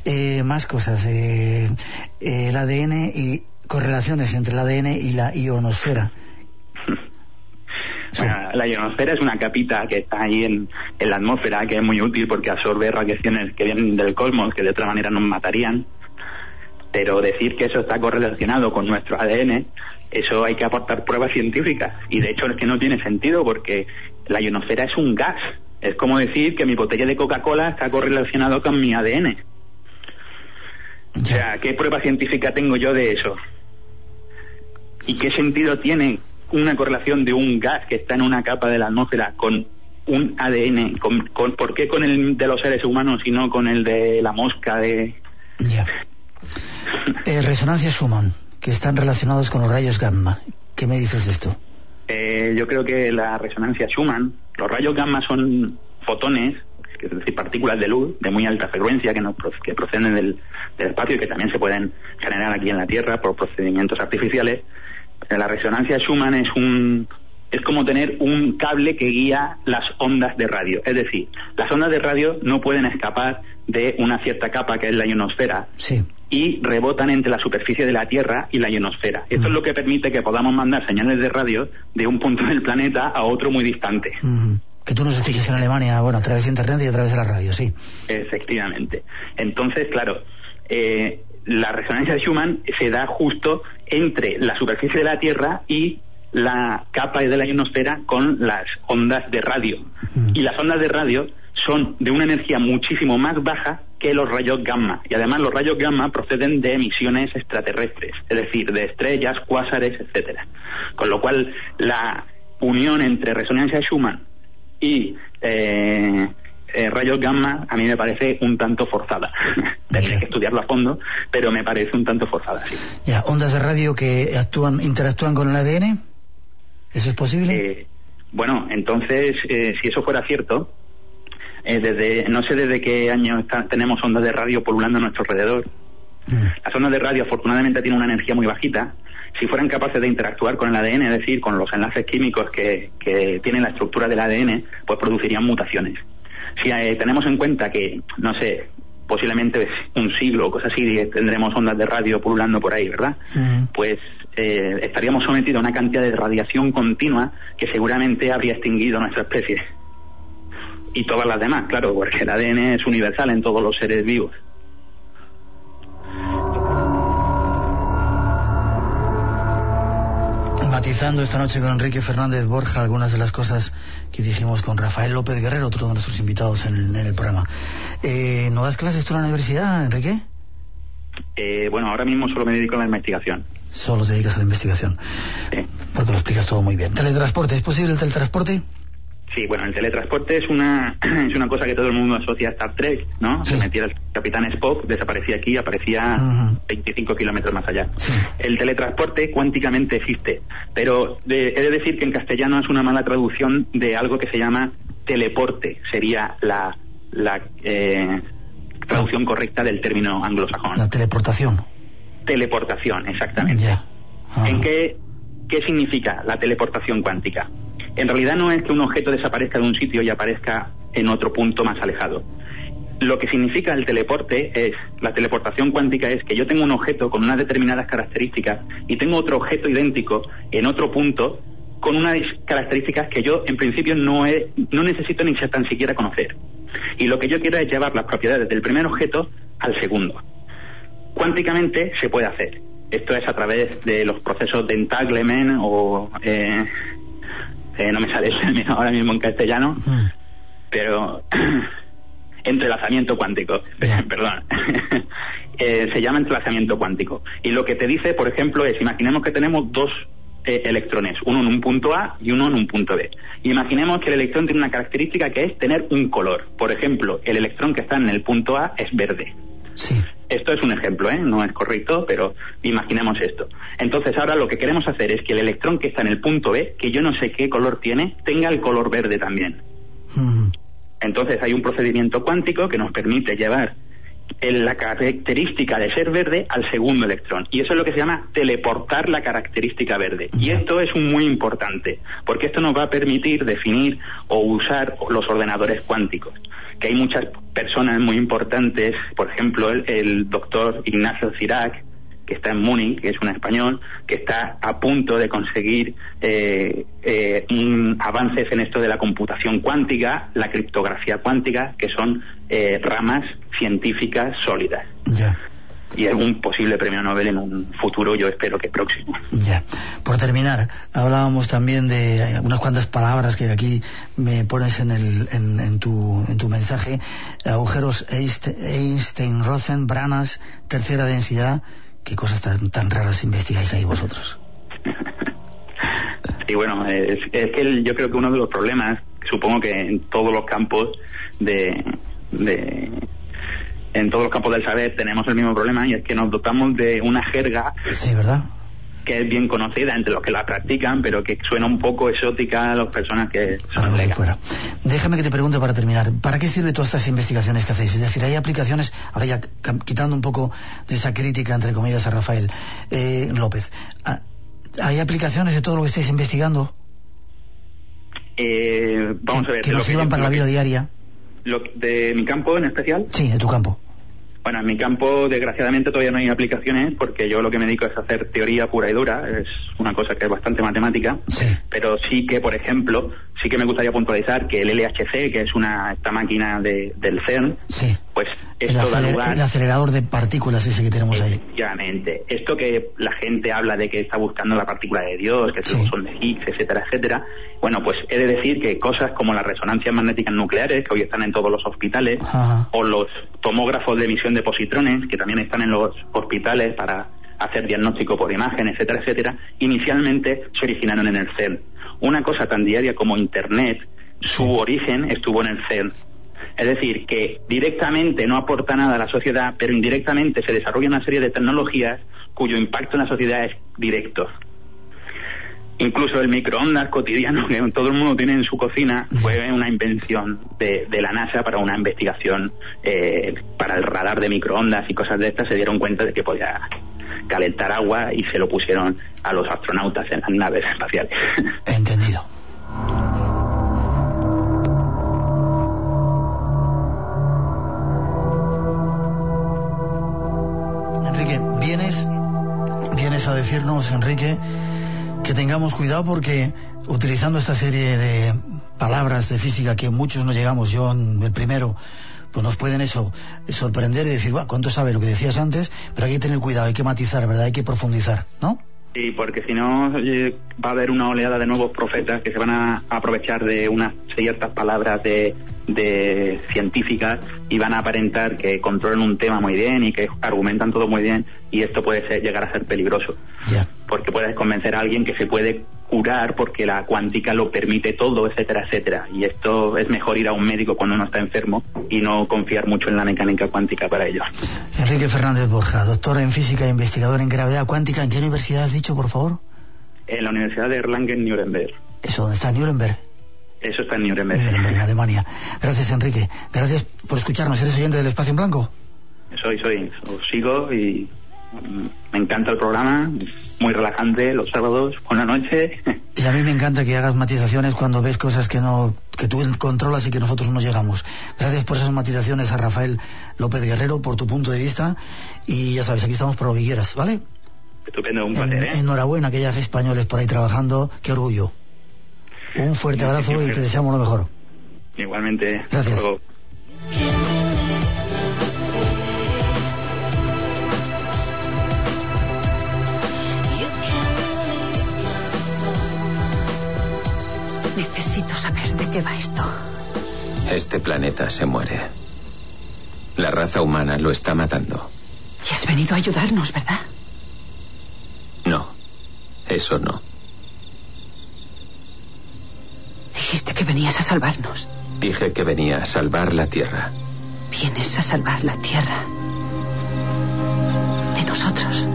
Eh, más cosas. Eh, el ADN y correlaciones entre el ADN y la ionosfera.
La ionosfera es una capita que está ahí en, en, la atmósfera, que es muy útil porque absorbe radiaciones que vienen del cosmos, que de otra manera nos matarían. Pero decir que eso está correlacionado con nuestro ADN, eso hay que aportar pruebas científicas. Y de hecho es que no tiene sentido porque la ionosfera es un gas. Es como decir que mi botella de Coca-Cola está correlacionado con mi ADN. O sea, ¿qué prueba científica tengo yo de eso? ¿Y qué sentido tiene una correlación de un gas que está en una capa de la atmósfera con un ADN? Con, ¿Por qué con el de los seres humanos y no con el de la mosca de...?
Ya. Eh, resonancia Schumann, que están relacionados con los rayos gamma. ¿Qué me dices de esto?
Eh, yo creo que la resonancia Schumann, los rayos gamma son fotones es decir, partículas de luz de muy alta frecuencia que, que proceden del, espacio y que también se pueden generar aquí en la Tierra por procedimientos artificiales. La resonancia Schumann es un es como tener un cable que guía las ondas de radio. Es decir, las ondas de radio no pueden escapar de una cierta capa que es la ionosfera y rebotan entre la superficie de la Tierra y la ionosfera. Esto es lo que permite que podamos mandar señales de radio de un punto del planeta a otro muy distante.
Que tú nos escuches en Alemania, bueno, a través de Internet y a través de la radio, sí.
Efectivamente. Entonces, claro, eh, la resonancia de Schumann se da justo entre la superficie de la Tierra y la capa de la ionosfera con las ondas de radio. Y las ondas de radio son de una energía muchísimo más baja que los rayos gamma. Y además los rayos gamma proceden de emisiones extraterrestres, es decir, de estrellas, cuásares, etcétera. Con lo cual la unión entre resonancia Schumann y eh, eh, rayos gamma a mí me parece un tanto forzada. Tendría que estudiarlo a fondo, pero me parece un tanto forzada. Sí.
Ya, ondas de radio que actúan, interactúan con el ADN. ¿Eso es posible?
Eh, bueno, entonces, si eso fuera cierto, desde no sé desde qué año tenemos ondas de radio polulando a nuestro alrededor. Mm. Las ondas de radio afortunadamente tienen una energía muy bajita si fueran capaces de interactuar con el ADN, es decir, con los enlaces químicos que, tienen la estructura del ADN, pues producirían mutaciones. Si eh, tenemos en cuenta que, no sé, posiblemente un siglo o cosas así tendremos ondas de radio pululando por ahí, ¿verdad? Pues eh, estaríamos sometidos a una cantidad de radiación continua que seguramente habría extinguido nuestra especie. Y todas las demás, claro, porque el ADN es universal en todos los seres vivos.
Matizando esta noche con Enrique Fernández Borja algunas de las cosas que dijimos con Rafael López Guerrero, otro de nuestros invitados en, el programa. Eh, ¿No das clases tú en la universidad, Enrique?
Eh, bueno, ahora mismo solo me dedico a la investigación.
Solo te dedicas a la investigación. Sí. Porque lo explicas todo muy bien. ¿Teletransporte? ¿Es posible el teletransporte?
Sí, bueno, el teletransporte es una, es una cosa que todo el mundo asocia a Star Trek, ¿no? Se metía el capitán Spock, desaparecía aquí, aparecía 25 kilómetros más allá. El teletransporte cuánticamente existe, pero he de decir que en castellano es una mala traducción de algo que se llama teleporte, sería la, la eh, traducción correcta del término anglosajón.
La teleportación.
Teleportación, exactamente. ¿En qué, qué significa la teleportación cuántica? En realidad no es que un objeto desaparezca de un sitio y aparezca en otro punto más alejado. Lo que significa el teleporte es, la teleportación cuántica es que yo tengo un objeto con unas determinadas características y tengo otro objeto idéntico en otro punto con unas características que yo en principio no, no necesito ni tan siquiera conocer. Y lo que yo quiero es llevar las propiedades del primer objeto al segundo. Cuánticamente se puede hacer. Esto es a través de los procesos de entanglement o eh, eh, no me sale el término ahora mismo en castellano, pero entrelazamiento cuántico, perdón, eh, se llama entrelazamiento cuántico. Y lo que te dice, por ejemplo, es, imaginemos que tenemos dos eh, electrones, uno en un punto A y uno en un punto B. Imaginemos que el electrón tiene una característica que es tener un color. Por ejemplo, el electrón que está en el punto A es verde.
Sí.
Esto es un ejemplo, ¿eh? no es correcto, pero imaginemos esto. Entonces ahora lo que queremos hacer es que el electrón que está en el punto B, que yo no sé qué color tiene, tenga el color verde también. Entonces hay un procedimiento cuántico que nos permite llevar la característica de ser verde al segundo electrón. Y eso es lo que se llama teleportar la característica verde. Y esto es muy importante, porque esto nos va a permitir definir o usar los ordenadores cuánticos que hay muchas personas muy importantes, por ejemplo, el, doctor Ignacio Cirac, que está en Múnich, que es un español, que está a punto de conseguir eh, eh, un avances en esto de la computación cuántica, la criptografía cuántica, que son eh, ramas científicas sólidas.
Ya.
Y un posible premio Nobel en un futuro, yo espero que próximo.
Ya. Por terminar, hablábamos también de unas cuantas palabras que aquí me pones en, el, en, en tu, en tu mensaje. Agujeros Einstein-Rosen, branas, tercera densidad. ¿Qué cosas tan, tan raras investigáis ahí vosotros?
Y bueno, es, es que el- yo creo que uno de los problemas, supongo que en todos los campos de, de en todos los campos del saber tenemos el mismo problema y es que nos dotamos de una jerga
Sí, ¿verdad?
que es bien conocida entre los que la practican, pero que suena un poco exótica a las personas que son
de
legas.
fuera. Déjame que te pregunte para terminar, ¿para qué sirve todas estas investigaciones que hacéis? Es decir, hay aplicaciones, ahora ya quitando un poco de esa crítica, entre comillas, a Rafael eh, López, ah, ¿hay aplicaciones de todo lo que estáis investigando
Eh, vamos a ver.
que nos sirvan para la vida diaria?
lo de mi campo en especial.
Sí, de tu campo.
Bueno, en mi campo, desgraciadamente, todavía no hay aplicaciones porque yo lo que me dedico es hacer teoría pura y dura. Es una cosa que es bastante matemática.
Sí.
Pero sí que, por ejemplo, sí que me gustaría puntualizar que el LHC, que es una esta máquina de, del CERN,
Sí.
pues
El,
esto da
aceler-
lugar...
el acelerador de partículas ese que tenemos ahí.
Efectivamente. Esto que la gente habla de que está buscando la partícula de Dios, que el
Sí.
bosón de Higgs, etcétera, etcétera. Bueno, pues he de decir que cosas como las resonancias magnéticas nucleares, que hoy están en todos los hospitales,
Ajá.
o los tomógrafos de emisión de positrones, que también están en los hospitales para hacer diagnóstico por imagen, etcétera, etcétera, inicialmente se originaron en el CERN. Una cosa tan diaria como Internet, su
Sí.
origen estuvo en el CERN. Es decir, que directamente no aporta nada a la sociedad, pero indirectamente se desarrolla una serie de tecnologías cuyo impacto en la sociedad es directo. Incluso el microondas cotidiano que todo el mundo tiene en su cocina fue una invención de, la NASA para una investigación eh, para el radar de microondas y cosas de estas. Se dieron cuenta de que podía calentar agua y se lo pusieron a los astronautas en las naves espaciales.
Entendido. Vienes, vienes a decirnos, Enrique, que tengamos cuidado porque utilizando esta serie de palabras de física que muchos no llegamos, yo en el primero, pues nos pueden eso sorprender y decir, "Buah, ¿cuánto sabe lo que decías antes? Pero hay que tener cuidado, hay que matizar, ¿verdad? Hay que profundizar, ¿no?
Sí, porque si no eh, va a haber una oleada de nuevos profetas que se van a aprovechar de unas ciertas palabras de, de científicas y van a aparentar que controlan un tema muy bien y que argumentan todo muy bien y esto puede ser- llegar a ser peligroso porque puedes convencer a alguien que se puede curar porque la cuántica lo permite todo, etcétera, etcétera. Y esto es mejor ir a un médico cuando uno está enfermo y no confiar mucho en la mecánica cuántica para ello.
Enrique Fernández Borja, doctor en física e investigador en gravedad cuántica. ¿En qué universidad has dicho, por favor?
En la Universidad de Erlangen-Nuremberg.
Eso, ¿dónde está Nuremberg?
Eso está en Nuremberg.
En Alemania. Gracias, Enrique. Gracias por escucharnos. ¿Eres oyente del Espacio en Blanco?
Soy, soy, os sigo y mm, me encanta el programa, muy relajante los sábados por la noche.
Y a mí me encanta que hagas matizaciones cuando ves cosas que no que tú controlas y que nosotros no llegamos. Gracias por esas matizaciones a Rafael López Guerrero, por tu punto de vista. Y ya sabes, aquí estamos por lo que quieras, ¿vale?
Estupendo, un
En-
placer, ¿eh?
enhorabuena, aquellas españoles por ahí trabajando. Qué orgullo. Un fuerte abrazo y te deseamos lo mejor.
Igualmente.
Gracias.
luego.
Necesito saber de qué va esto.
Este planeta se muere. La raza humana lo está matando.
Y has venido a ayudarnos, ¿verdad?
No, eso no.
Dijiste que venías a salvarnos.
Dije que venía a salvar la Tierra.
Vienes a salvar la Tierra. De nosotros.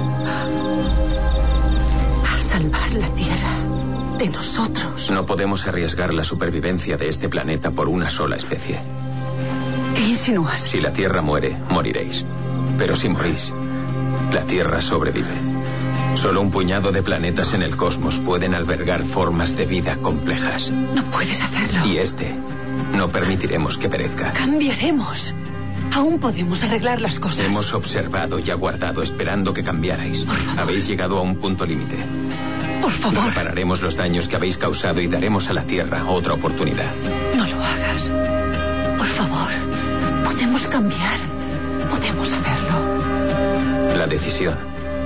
A salvar la Tierra. De nosotros.
No podemos arriesgar la supervivencia de este planeta por una sola especie.
¿Qué insinúas?
Si la Tierra muere, moriréis. Pero si morís, la Tierra sobrevive. Solo un puñado de planetas en el cosmos pueden albergar formas de vida complejas.
No puedes hacerlo.
Y este no permitiremos que perezca.
Cambiaremos. Aún podemos arreglar las cosas.
Hemos observado y aguardado esperando que cambiarais. Habéis llegado a un punto límite.
Por favor.
Repararemos los daños que habéis causado y daremos a la Tierra otra oportunidad.
No lo hagas. Por favor. Podemos cambiar. Podemos hacerlo.
La decisión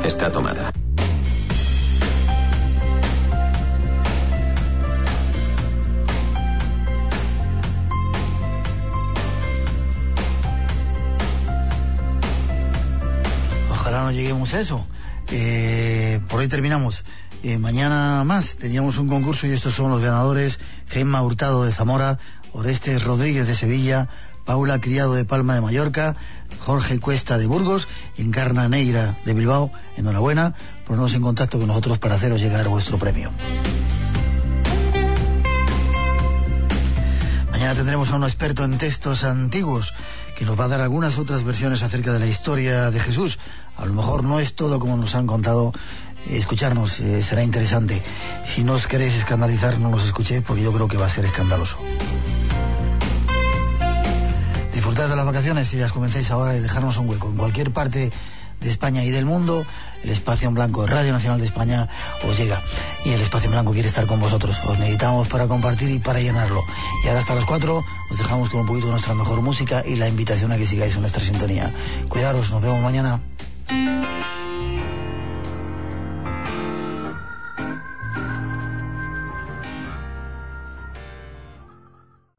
está tomada.
No lleguemos a eso. Eh, por hoy terminamos. Eh, mañana más teníamos un concurso y estos son los ganadores. Gemma Hurtado de Zamora, Orestes Rodríguez de Sevilla, Paula Criado de Palma de Mallorca, Jorge Cuesta de Burgos Encarna Neira de Bilbao. Enhorabuena, ponernos en contacto con nosotros para haceros llegar vuestro premio. Mañana tendremos a un experto en textos antiguos que nos va a dar algunas otras versiones acerca de la historia de Jesús. A lo mejor no es todo como nos han contado. Escucharnos eh, será interesante. Si no os queréis escandalizar, no nos escuchéis porque yo creo que va a ser escandaloso. Disfrutad de las vacaciones y las comencéis ahora y dejarnos un hueco en cualquier parte de España y del mundo. El espacio en blanco Radio Nacional de España os llega y el espacio en blanco quiere estar con vosotros. Os necesitamos para compartir y para llenarlo. Y ahora hasta las 4 os dejamos con un poquito de nuestra mejor música y la invitación a que sigáis en nuestra sintonía. Cuidaros, nos vemos mañana.